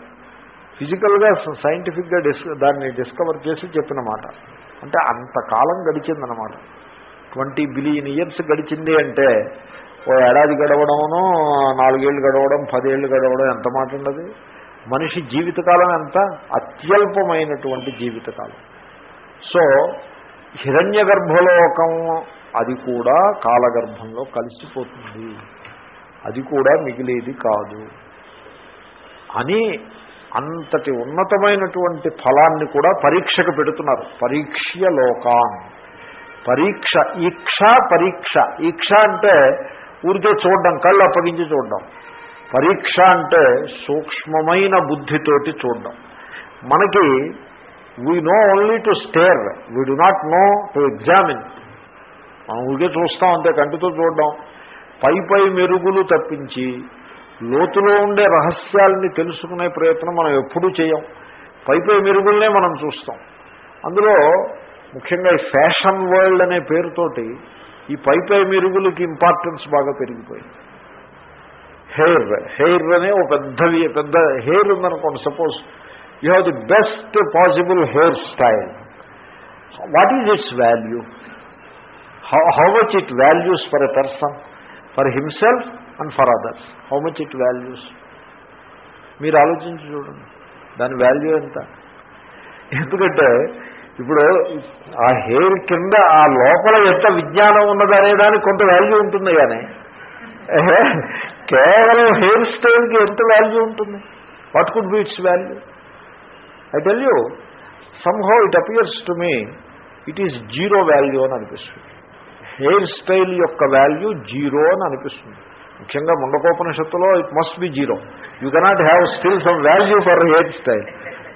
ఫిజికల్గా సైంటిఫిక్గా డిస్ దాన్ని డిస్కవర్ చేసి చెప్పిన మాట. అంటే అంతకాలం గడిచిందనమాట ట్వంటీ బిలియన్ ఇయర్స్ గడిచింది అంటే ఓ ఏడాది గడవడమును నాలుగేళ్ళు గడవడం పదేళ్ళు గడవడం ఎంత మాట ఉండదు. మనిషి జీవితకాలం ఎంత? అత్యల్పమైనటువంటి జీవితకాలం. సో హిరణ్య గర్భలోకం అది కూడా కాలగర్భంలో కలిసిపోతుంది. అది కూడా మిగిలేది కాదు. అని అంతటి ఉన్నతమైనటువంటి ఫలాన్ని కూడా పరీక్షకు పెడుతున్నారు. పరీక్ష్య లోకాన్. పరీక్ష ఈక్ష పరీక్ష. ఈక్ష అంటే ఊరికే చూడడం కళ్ళు అప్పగించి చూడడం. పరీక్ష అంటే సూక్ష్మమైన బుద్ధితోటి చూడడం. మనకి we know only to stare we do not know to examine మనం ఊరికే చూస్తాం అంతే కంటితో చూడడం. పై పై మెరుగులు తప్పించి లోతులో ఉండే రహస్యాల్ని తెలుసుకునే ప్రయత్నం మనం ఎప్పుడూ చేయం. పై పై మెరుగులనే మనం చూస్తాం. అందులో ముఖ్యంగా ఈ ఫ్యాషన్ వరల్డ్ అనే పేరుతోటి ఈ పై పై మెరుగులకి ఇంపార్టెన్స్ బాగా పెరిగిపోయింది. హెయిర్ హెయిర్ అనే ఒక పెద్దవి పెద్ద హెయిర్ ఉందనుకోండి suppose you have the best possible hair style. What is its value? How how much it values for a person? For himself and for others. How much it values మీరు ఆలోచించి చూడండి. దాని value ఎంత? ఎందుకంటే ఇప్పుడు ఆ hair కింద ఆ లోపల ఎంత విజ్ఞానం ఉన్నదనే దానికి కొంత వాల్యూ ఉంటుంది కానీ కేవలం హెయిర్ స్టైల్కి ఎంత వాల్యూ ఉంటుంది? What could be its value I tell you somehow it appears to me it is zero value అని అనిపిస్తుంది. హెయిర్ స్టైల్ యొక్క వాల్యూ జీరో అని అనిపిస్తుంది. ముఖ్యంగా ముండకోపనిషత్తులో it must be zero. You cannot have still some value for hair style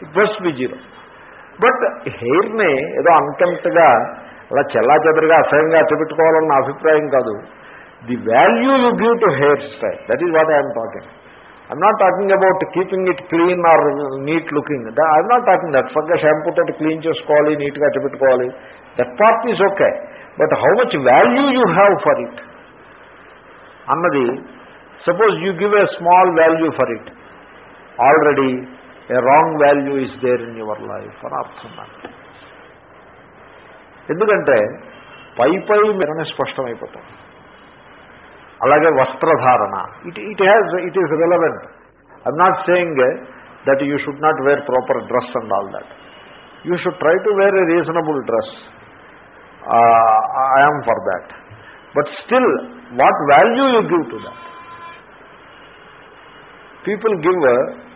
it must be zero. But హెయిర్ని ఏదో అంతంతగా అలా చెల్లా చెదరిగా అసహ్యంగా అట్టపెట్టుకోవాలన్న అభిప్రాయం కాదు. The value you give to hair style that is what I'm talking I'm not talking about keeping it clean or neat looking I'm not talking that ఫర్గా shampoo తోటి clean చేసుకోవాలి నీట్గా అట్టి that part is okay but how much value you have for it అన్నది suppose you give a small value for it already a wrong value is there in your life అని అర్థం దానికి ఎందుకంటే పై పై మీరనే స్పష్టమైపోతాం అలాగే వస్త్రధారణ. It it has it is relevant I'm not saying that you should not wear proper dress and all that you should try to wear a reasonable dress I'm for that but still what value you give to that people give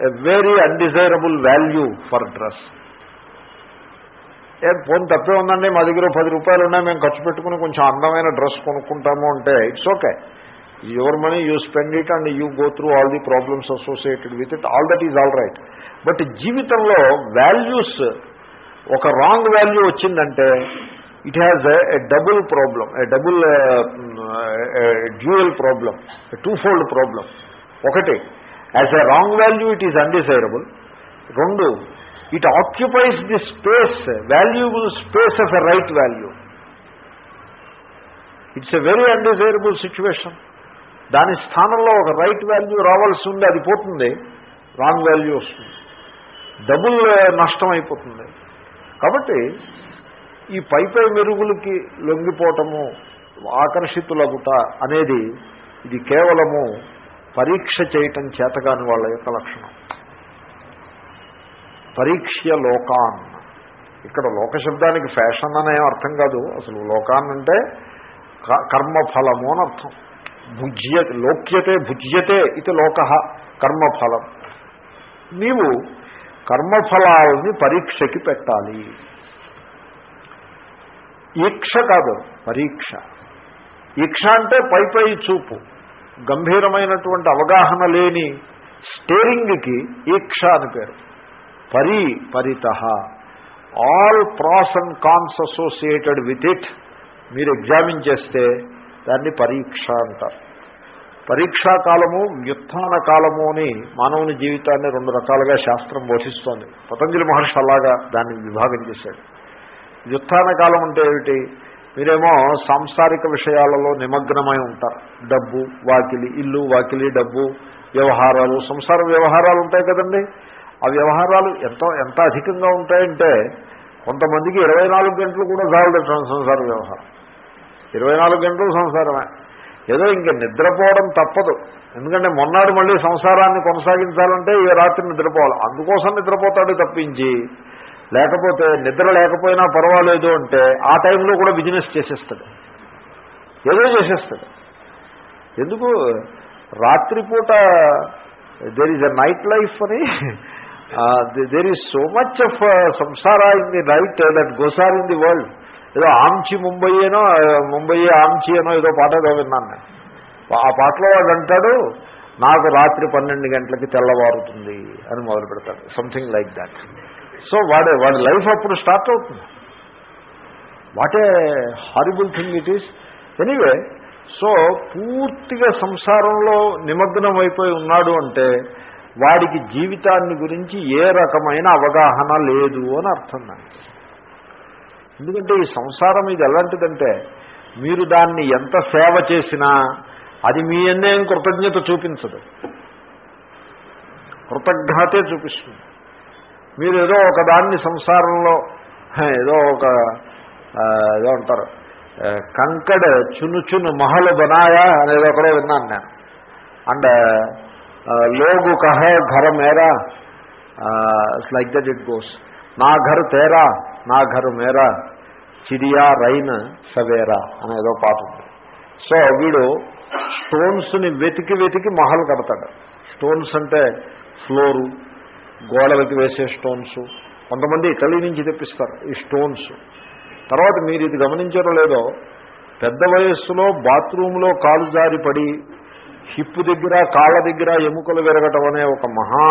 a very undesirable value for dress a phone తప్పే ఉందండి మా దగ్గర పది రూపాయలు ఉన్నాయి మేము ఖర్చు పెట్టుకుని కొంచెం అందమైన డ్రెస్ కొనుక్కుంటాము అంటే it's okay your money you spend it and you go through all the problems associated with it all that is all right but జీవితంలో వాల్యూస్ ఒక రాంగ్ వాల్యూ వచ్చిందంటే it has a double problem a double dual problem twofold problem ఒకటి as a wrong value it is undesirable రెండు it occupies the space valuable space of a right value it's a very undesirable situation దాని స్థానంలో ఒక right value రావాల్సి ఉంది అది పోతుంది wrong value వస్తుంది. డబుల్ నష్టం అయిపోతుంది. కాబట్టి ఈ పైపై మెరుగులకి లొంగిపోవటము ఆకర్షితులగుట అనేది ఇది కేవలము పరీక్ష చేయటం చేతగాని వాళ్ళ యొక్క లక్షణం. పరీక్ష లోకాన్. ఇక్కడ లోక శబ్దానికి ఫ్యాషన్ అనే అర్థం కాదు. అసలు లోకాన్ అంటే కర్మఫలము అని అర్థం. భుజ్య లోక్యతే భుజ్యతే ఇది లోక కర్మఫలం. నీవు కర్మఫలాలని పరీక్షకి పెట్టాలి. ఈక్ష కాదు పరీక్ష. ఈక్ష అంటే పై పై చూపు. గంభీరమైనటువంటి అవగాహన లేని స్టేరింగ్కి ఈక్ష అని పేరు. పరి పరిత. All pros and cons associated with it మీరు ఎగ్జామిన్ చేస్తే దాన్ని పరీక్ష అంటారు. పరీక్షా కాలము వ్యుత్థాన కాలము అని మానవుని జీవితాన్ని రెండు రకాలుగా శాస్త్రం బోధిస్తోంది. పతంజలి మహర్షి అలాగా దాన్ని విభాగం చేశాడు. వ్యుత్థాన కాలం అంటే ఏమిటి? మీరేమో సాంసారిక విషయాలలో నిమగ్నమై ఉంటారు. డబ్బు వాకిలి ఇల్లు వాకిలి డబ్బు వ్యవహారాలు సంసార వ్యవహారాలు ఉంటాయి కదండి. ఆ వ్యవహారాలు ఎంత ఎంత అధికంగా ఉంటాయంటే కొంతమందికి ఇరవై నాలుగు గంటలు కూడా చాలదు సంసార వ్యవహారం. ఇరవై నాలుగు గంటలు సంసారమే. ఏదో ఇంక నిద్రపోవడం తప్పదు. ఎందుకంటే మొన్నాడు మళ్ళీ సంసారాన్ని కొనసాగించాలంటే ఈ రాత్రి నిద్రపోవాలి. అందుకోసం నిద్రపోతాడు తప్పించి లేకపోతే నిద్ర లేకపోయినా పర్వాలేదు అంటే ఆ టైంలో కూడా బిజినెస్ చేసేస్తాడు ఏదో చేసేస్తాడు ఎందుకు? రాత్రిపూట there is a night life అని there is so much of సంసార in the night that గోసార్ in the world ఏదో ఆమ్చి ముంబై అనో uh, ముంబై ఆమ్చి అనో ఏదో పాట ఏదో విన్నాను నేను. ఆ పాటలో వాడు అంటాడు నాకు రాత్రి పన్నెండు గంటలకి తెల్లవారుతుంది అని మొదలు పెడతాడు సంథింగ్ లైక్ దాట్ సో వాడే వాడి లైఫ్ అప్పుడు స్టార్ట్ అవుతుంది. What a horrible thing it is anyway so పూర్తిగా సంసారంలో నిమగ్నం అయిపోయి ఉన్నాడు అంటే వాడికి జీవితాన్ని గురించి ఏ రకమైన అవగాహన లేదు అని అర్థం దానికి ఎందుకంటే ఈ సంసారం ఇది ఎలాంటిదంటే మీరు దాన్ని ఎంత సేవ చేసినా అది మీ అన్నేం కృతజ్ఞత చూపించదు. కృతజ్ఞతే చూపిస్తుంది. మీరు ఏదో ఒక దాన్ని సంసారంలో ఏదో ఒక ఏదో అంటారు కంకడ చును మహలు బనాయా అనేది ఒకడే విన్నాను నేను. And లోగు కహే Ghar Mera like that it goes నా ఘర్ తేరా నా ఘర్ మేరా చిరియా రైన్ సవేరా అనేదో పాట ఉంది. సో వీడు స్టోన్స్ని వెతికి వెతికి మహల్ కడతాడు. స్టోన్స్ అంటే ఫ్లోరు గోడలకి వేసే స్టోన్స్. కొంతమంది ఇటలీ నుంచి తెప్పిస్తారు ఈ స్టోన్స్. తర్వాత మీరు ఇది గమనించారో లేదో పెద్ద వయస్సులో బాత్రూంలో కాలు జారిపడి హిప్పు దగ్గర కాళ్ళ దగ్గర ఎముకలు విరగటం అనే ఒక మహా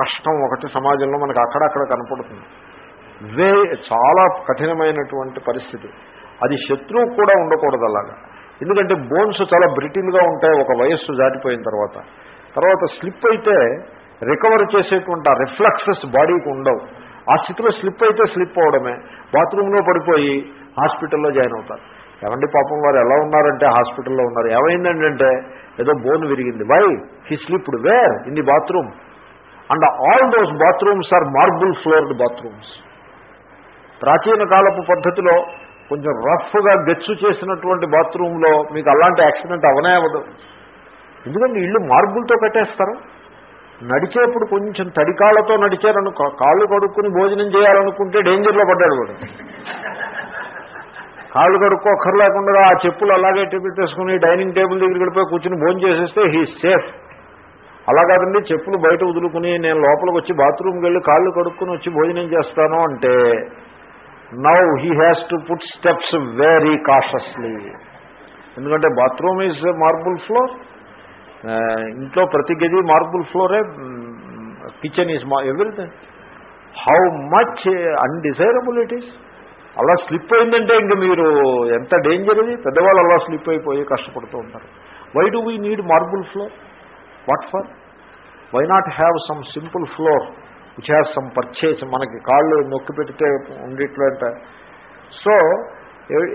కష్టం ఒకటి సమాజంలో మనకు అక్కడక్కడ కనపడుతుంది. వే చాలా కఠినమైనటువంటి పరిస్థితి. అది శత్రువు కూడా ఉండకూడదు అలాగా. ఎందుకంటే బోన్స్ చాలా బ్రిటిల్గా ఉంటాయి ఒక వయస్సు దాటిపోయిన తర్వాత. తర్వాత స్లిప్ అయితే రికవర్ చేసేటువంటి ఆ రిఫ్లెక్సెస్ బాడీకి ఉండవు. ఆ స్థితిలో స్లిప్ అయితే స్లిప్ అవడమే. బాత్రూంలో పడిపోయి హాస్పిటల్లో జాయిన్ అవుతారు. ఏమండి పాపం వారు ఎలా ఉన్నారంటే హాస్పిటల్లో ఉన్నారు. ఏమైందంటే ఏదో బోన్ విరిగింది. Why? He slipped. Where? In the bathroom. And all those bathrooms are marble floored bathrooms. ప్రాచీన కాలపు పద్ధతిలో కొంచెం రఫ్గా గెచ్చు చేసినటువంటి బాత్రూంలో మీకు అలాంటి యాక్సిడెంట్ అవనే అవ్వదు. ఎందుకంటే ఇల్లు మార్బుల్తో కట్టేస్తారు? నడిచేప్పుడు కొంచెం తడికాళ్ళతో నడిచారను కాళ్ళు కడుక్కుని భోజనం చేయాలనుకుంటే డేంజర్లో పడ్డాడు కూడా కాళ్ళు కడుక్కోక్కర్ లేకుండా ఆ చెప్పులు అలాగే పెట్టేసుకుని డైనింగ్ టేబుల్ దగ్గరికి వెళ్ళిపోయి కూర్చుని భోజనం చేసేస్తే హీ సేఫ్. అలా కాదండి చెప్పులు బయట వదులుకుని నేను లోపలికి వచ్చి బాత్రూమ్కి వెళ్ళి కాళ్ళు కడుక్కుని వచ్చి భోజనం చేస్తాను అంటే now he has to put steps very cautiously ఎందుకంటే బాత్రూమ్ ఈజ్ మార్బుల్ ఫ్లోర్. ఇంట్లో ప్రతి గది మార్బుల్ ఫ్లోరే కిచెన్ ఈజ్ మా everything how much undesirable it is అలా స్లిప్ అయిందంటే ఇంక మీరు ఎంత డేంజర్ ఇది? పెద్దవాళ్ళు అలా స్లిప్ అయిపోయి కష్టపడుతూ ఉంటారు. Why do we need marble floor what for why not have some simple floor which has some purchase మనకి కాళ్ళు నొక్కి పెడితే ఉండేట్లంటే సో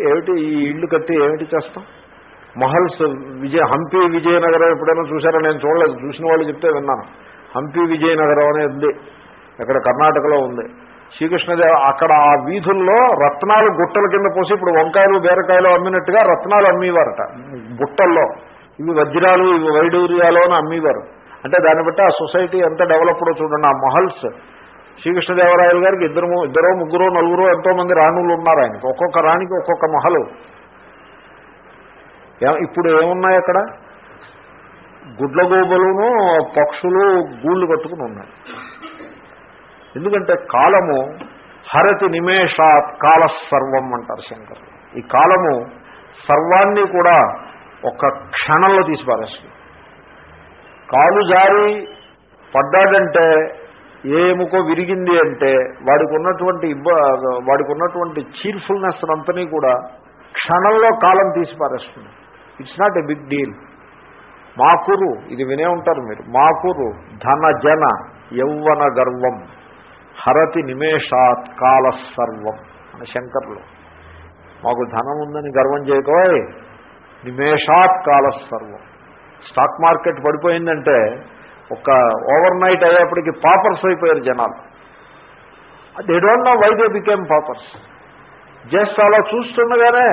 ఏమిటి ఈ ఇల్లు కట్టి ఏమిటి చేస్తాం? మహల్స్ విజయ హంపి విజయనగరం ఎప్పుడైనా చూశారా? నేను చూడలేదు. చూసిన వాళ్ళు చెప్తే విన్నాను. హంపి విజయనగరం అనేది ఉంది. అక్కడ కర్ణాటకలో ఉంది. శ్రీకృష్ణదేవ అక్కడ ఆ వీధుల్లో రత్నాలు గుట్టల కింద పోసి ఇప్పుడు వంకాయలు బీరకాయలు అమ్మినట్టుగా రత్నాలు అమ్మేవారట. బుట్టల్లో ఇవి వజ్రాలు ఇవి వైడూర్యాలు అని అమ్మేవారు. అంటే దాన్ని బట్టి ఆ సొసైటీ ఎంత డెవలప్డో చూడండి. ఆ మహల్స్ శ్రీకృష్ణదేవరాయలు గారికి ఇద్దరు ఇద్దరో ముగ్గురో నలుగురో ఎంతో మంది రాణులు ఉన్నారు ఆయనకి. ఒక్కొక్క రాణికి ఒక్కొక్క మహలు. ఇప్పుడు ఏమున్నాయి అక్కడ? గుడ్లగోబలును పక్షులు గూళ్ళు కట్టుకుని ఉన్నాయి. ఎందుకంటే కాలము హరతి నిమేషాత్ కాల సర్వం అంటారు శంకర్. ఈ కాలము సర్వాన్ని కూడా ఒక క్షణంలో తీసి పారేస్తుంది కాలు జారి పడ్డాడంటే ఏముకో విరిగింది అంటే వాడికి ఉన్నటువంటి ఇబ్బ వాడికి ఉన్నటువంటి చీర్ఫుల్నెస్ అంతని కూడా క్షణంలో కాలం తీసి పారేస్తుంది it's not a big deal మాకురు ఇది వినే ఉంటారు మీరు. మాకురు ధన జన యౌవన గర్వం హరతి నిమేషాత్ కాల సర్వం అని శంకర్లు. మాకు ధనం ఉందని గర్వం చేయకోయ్ నిమేషాత్ కాల సర్వం స్టాక్ మార్కెట్ పడిపోయిందంటే ఒక ఓవర్ నైట్ అయ్యేప్పటికి పాపర్స్ అయిపోయారు జనాలు. They don't know why they became paupers just అలా చూస్తుండగానే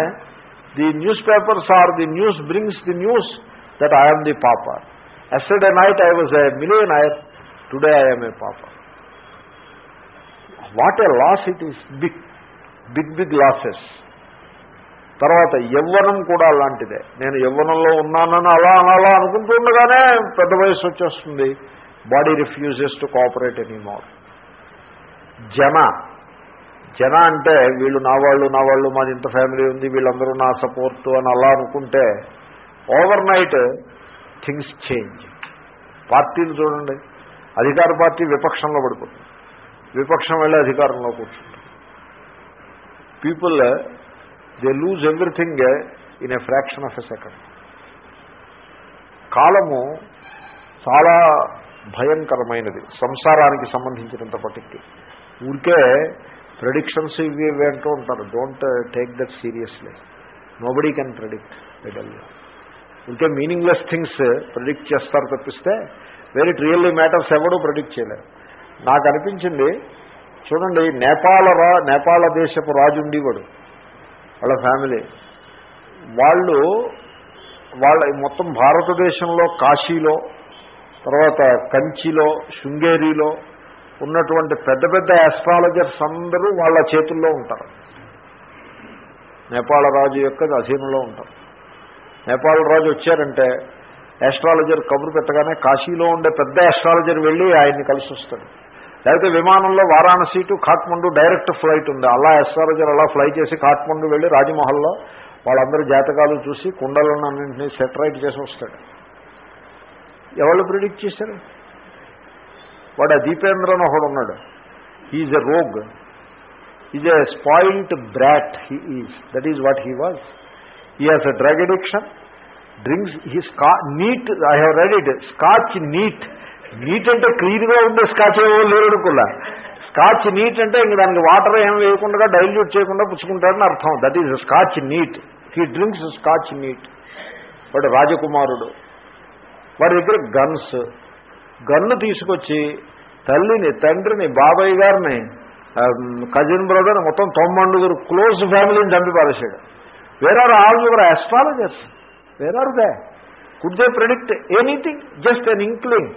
the newspapers are the news brings the news that I'm the pauper yesterday night I was a millionaire today I'm a pauper what a loss it is big big big losses తర్వాత యవ్వనం కూడా అలాంటిదే. నేను యవ్వనంలో ఉన్నానని అలా అనాలా అనుకుంటుండగానే పెద్ద వయసు వచ్చేస్తుంది. Body refuses to cooperate anymore జన జన అంటే వీళ్ళు నా వాళ్ళు నా వాళ్ళు మాది ఇంత ఫ్యామిలీ ఉంది వీళ్ళందరూ నా సపోర్ట్ అని అలా అనుకుంటే ఓవర్ నైట్ థింగ్స్ చేంజ్. పార్టీలు చూడండి అధికార పార్టీ విపక్షంలో పడిపోతుంది. విపక్షం వెళ్ళి అధికారంలో కూర్చుంటుంది. People they lose everything in a fraction of a second కాలము చాలా భయంకరమైనది సంసారానికి సంబంధించినంత పట్టికి ఊరికే ప్రెడిక్షన్స్ ఇవి ఇవి అంటూ ఉంటారు. Don't take that seriously nobody can predict idle ఇంకే మీనింగ్లెస్ థింగ్స్ ప్రెడిక్ట్ చేస్తారు తప్పిస్తే వెరీ రియల్లీ మ్యాటర్స్ ఎవడూ ప్రొడిక్ట్ చేయలేరు. నాకు అనిపించింది చూడండి నేపాల రా నేపాల దేశపు రాజు ఉండేవాడు వాళ్ళ ఫ్యామిలీ వాళ్ళు వాళ్ళ మొత్తం భారతదేశంలో కాశీలో తర్వాత కంచిలో శృంగేరిలో ఉన్నటువంటి పెద్ద పెద్ద ఆస్ట్రాలజర్స్ అందరూ వాళ్ళ చేతుల్లో ఉంటారు. నేపాళ రాజు యొక్క అధీనంలో ఉంటారు. నేపాళ రాజు వచ్చారంటే ఆస్ట్రాలజర్ కబురు పెట్టగానే కాశీలో ఉండే పెద్ద ఆస్ట్రాలజర్ వెళ్ళి ఆయన్ని కలిసి వస్తాడు. లేకపోతే విమానంలో Varanasi to Kathmandu direct flight ఉంది. అలా ఆస్ట్రాలజర్ అలా ఫ్లై చేసి కాట్మండు వెళ్ళి రాజమహల్లో వాళ్ళందరూ జాతకాలు చూసి కుండలను అన్నింటినీ సెటరైట్ చేసి వస్తాడు. ఎవరు ప్రిడిక్ట్ చేశారు? వాడు ఆ దీపేంద్రన్ ఒకడు ఉన్నాడు. He's a rogue is a spoiled brat he is that is what he was he has a drug addiction drinks he స్కా neat I have read it scotch neat neat అంటే క్లీన్గా ఉండే స్కాచ్ ఏమో లేరనుకున్నా స్కాచ్ నీట్ అంటే ఇంక దానికి water ఏం వేయకుండా dilute చేయకుండా పుచ్చుకుంటాడని అర్థం. That is scotch neat he drinks scotch neat వాడు రాజకుమారుడు. వాడి దగ్గర గన్స్ గన్ను తీసుకొచ్చి తల్లిని తండ్రిని బాబాయ్ గారిని కజిన్ బ్రదర్ మొత్తం తొమ్మండుగురు క్లోజ్ ఫ్యామిలీని చంపి పారేశాడు. Where are all your astrologers where are they could they predict anything just an inkling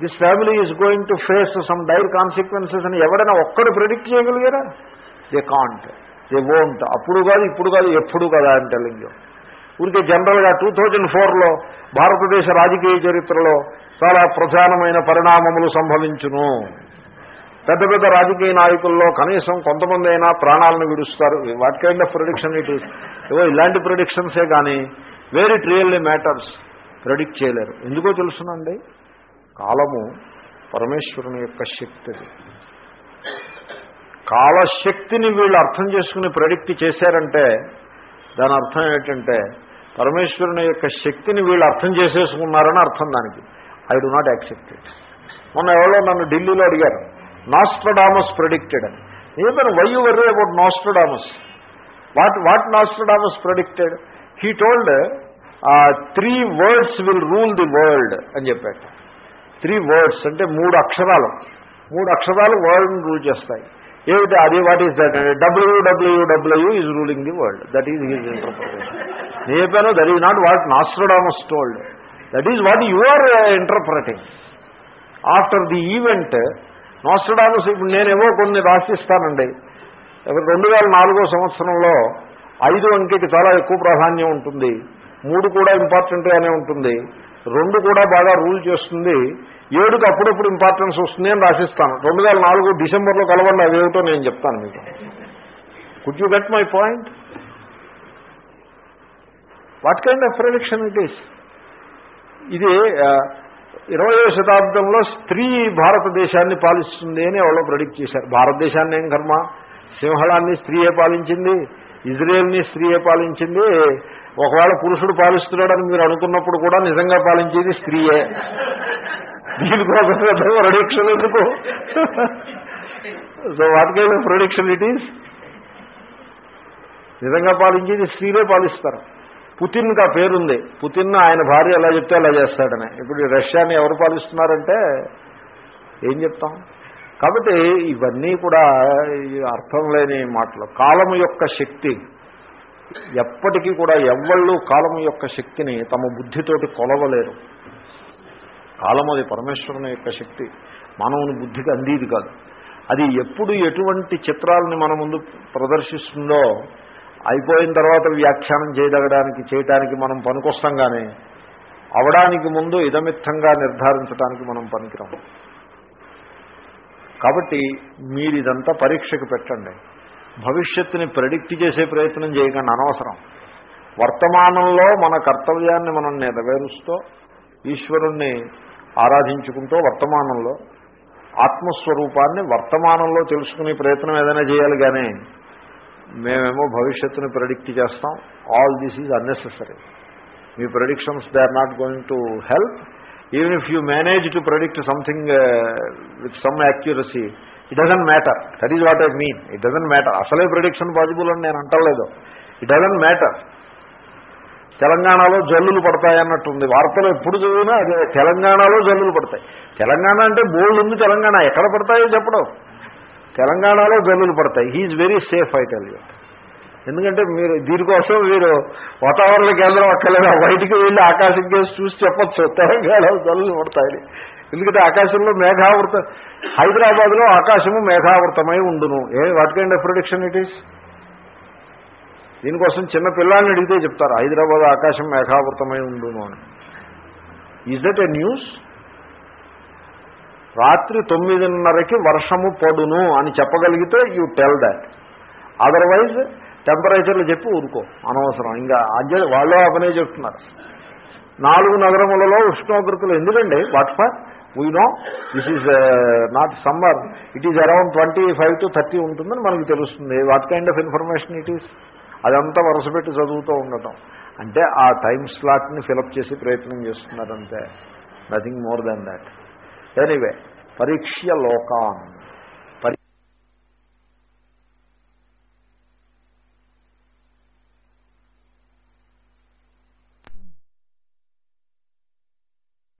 this family is going to face some dire consequences అని ఎవరైనా ఒక్కడు ప్రెడిక్ట్ చేయగలిగారా? దే కాంట్ దే ఓంట్ అప్పుడు కాదు ఇప్పుడు కాదు ఎప్పుడు కదా అని టెలింగ్ ఊరికే జనరల్గా టూ థౌజండ్ ఫోర్లో భారతదేశ రాజకీయ చరిత్రలో చాలా ప్రధానమైన పరిణామములు సంభవించును. పెద్ద పెద్ద రాజకీయ నాయకుల్లో కనీసం కొంతమంది అయినా ప్రాణాలను విడుస్తారు. What kind of prediction it is? ఏవో ఇలాంటి ప్రొడిక్షన్సే కానీ వేరీ రియల్లీ మ్యాటర్స్ ప్రెడిక్ట్ చేయలేరు. ఎందుకో తెలుసునండి? కాలము పరమేశ్వరుని యొక్క శక్తి. కాలశక్తిని వీళ్ళు అర్థం చేసుకుని ప్రెడిక్ట్ చేశారంటే దాని అర్థం ఏంటంటే పరమేశ్వరుని యొక్క శక్తిని వీళ్ళు అర్థం చేసేసుకున్నారని అర్థం దానికి. I do not accept it. మొన్న ఎవరో నన్ను ఢిల్లీలో అడిగారు నాస్ట్రడామస్ ప్రెడిక్టెడ్ అని. నేను why you worry about Nostradamus? What what Nostradamus predicted? He told three words will rule the world అని చెప్పాడు. త్రీ వర్డ్స్ అంటే మూడు అక్షరాలు. మూడు అక్షరాలు వరల్డ్ని రూల్ చేస్తాయి. ఏమిటి? అది what is that WWW is ruling the world that is his interpretation నేను చెప్పాను that is not what Nostradamus told that is what you are interpreting after the event Nostradamus ఇప్పుడు నేనేమో కొన్ని రాసిస్తానండి. రెండు వేల నాలుగో సంవత్సరంలో ఐదు అంకెకి చాలా ఎక్కువ ప్రాధాన్యం ఉంటుంది. మూడు కూడా ఇంపార్టెంట్గానే ఉంటుంది. రెండు కూడా బాగా రూల్ చేస్తుంది. ఏడుకి అప్పుడప్పుడు ఇంపార్టెన్స్ వస్తుంది అని రాసిస్తాను. రెండు వేల నాలుగు డిసెంబర్లో కలవండి అదేమిటో నేను చెప్తాను మీకు. Could you get my point what kind of prediction it is ఇది ఇరవయో శతాబ్దంలో స్త్రీ భారతదేశాన్ని పాలిస్తుంది అని ఎవరో ప్రెడిక్ట్ చేశారు. భారతదేశాన్ని ఏం కర్మ? సింహళాన్ని స్త్రీయే పాలించింది ఇజ్రాయెల్ని స్త్రీయే పాలించింది ఒకవేళ పురుషుడు పాలిస్తున్నాడని మీరు అనుకున్నప్పుడు కూడా నిజంగా పాలించేది స్త్రీయే. దీనికోసం ప్రొడిక్షన్ ఎందుకు? So what kind of prediction it is నిజంగా పాలించేది స్త్రీలే పాలిస్తారు. పుతిన్కి ఆ పేరుంది. పుతిన్ ఆయన భార్య ఎలా చెప్తే అలా చేస్తాడని. ఇప్పుడు ఈ రష్యాని ఎవరు పాలిస్తున్నారంటే ఏం చెప్తాం? కాబట్టి ఇవన్నీ కూడా అర్థం లేని మాటలు. కాలము యొక్క శక్తి. ఎప్పటికీ కూడా ఎవ్వళ్ళు కాలము యొక్క శక్తిని తమ బుద్ధితోటి కొలవలేరు. కాలం అది పరమేశ్వరుని యొక్క శక్తి. మానవుని బుద్ధికి అందేది కాదు. అది ఎప్పుడు ఎటువంటి చిత్రాలని మన ముందు ప్రదర్శిస్తుందో అయిపోయిన తర్వాత వ్యాఖ్యానం చేయదగడానికి చేయటానికి మనం పనికొస్తాం కానీ అవడానికి ముందు ఇదమిత్తంగా నిర్ధారించడానికి మనం పనికిరాం. కాబట్టి మీరు ఇదంతా పరీక్షకు పెట్టండి. భవిష్యత్తుని ప్రెడిక్ట్ చేసే ప్రయత్నం చేయకండి అనవసరం. వర్తమానంలో మన కర్తవ్యాన్ని మనం నెరవేరుస్తూ ఈశ్వరుణ్ణి ఆరాధించుకుంటూ వర్తమానంలో ఆత్మస్వరూపాన్ని వర్తమానంలో తెలుసుకునే ప్రయత్నం ఏదైనా చేయాలి కానీ మేమేమో భవిష్యత్తుని ప్రెడిక్ట్ చేస్తాం. All this is unnecessary me predictions they are not going to help even if you manage to predict something with some accuracy it doesn't matter that is what I mean it doesn't matter అసలే prediction possible అని నేను అంటలేదు. It doesn't matter తెలంగాణలో జల్లులు పడతాయన్నట్టుంది వార్తలు ఎప్పుడు చదివినా అదే. తెలంగాణలో జల్లులు పడతాయి. తెలంగాణ అంటే బోల్డ్ ఉంది తెలంగాణ. ఎక్కడ పడతాయో చెప్పడం. తెలంగాణలో బెల్లులు పడతాయి. He is very safe I tell you ఎందుకంటే మీరు దీనికోసం మీరు వాతావరణ కేంద్రం అక్కర్లేదు. బయటికి వెళ్ళి ఆకాశం కేసు చూసి చెప్పచ్చు. తెలంగాణలో బెల్లులు పడతాయి ఎందుకంటే ఆకాశంలో మేఘావృత హైదరాబాద్లో ఆకాశము మేఘావృతమై ఉండును. A what kind of prediction it is దీనికోసం చిన్న పిల్లల్ని అడిగితే చెప్తారు. హైదరాబాద్ ఆకాశం మేఘావృతమై ఉండును అని. ఈజ్ దట్ ఎ న్యూస్ రాత్రి తొమ్మిదిన్నరకి వర్షము పడును అని చెప్పగలిగితే యూ టెల్ దాట్ అదర్వైజ్ టెంపరేచర్లు చెప్పి ఊరుకో అనవసరం. ఇంకా అజ్జ వాళ్ళే అపనే చెప్తున్నారు. నాలుగు నగరములలో ఉష్ణోగ్రతలు ఎందుకండి? What for we know this is not summer it is around twenty five to thirty ఉంటుందని మనకు తెలుస్తుంది. What kind of information it is అదంతా వరుసపెట్టి చదువుతూ ఉండటం. అంటే ఆ టైం స్లాట్ని ఫిలప్ చేసి ప్రయత్నం చేస్తున్నారంతే. Nothing more than that anyway పరీక్ష్య లోకాన్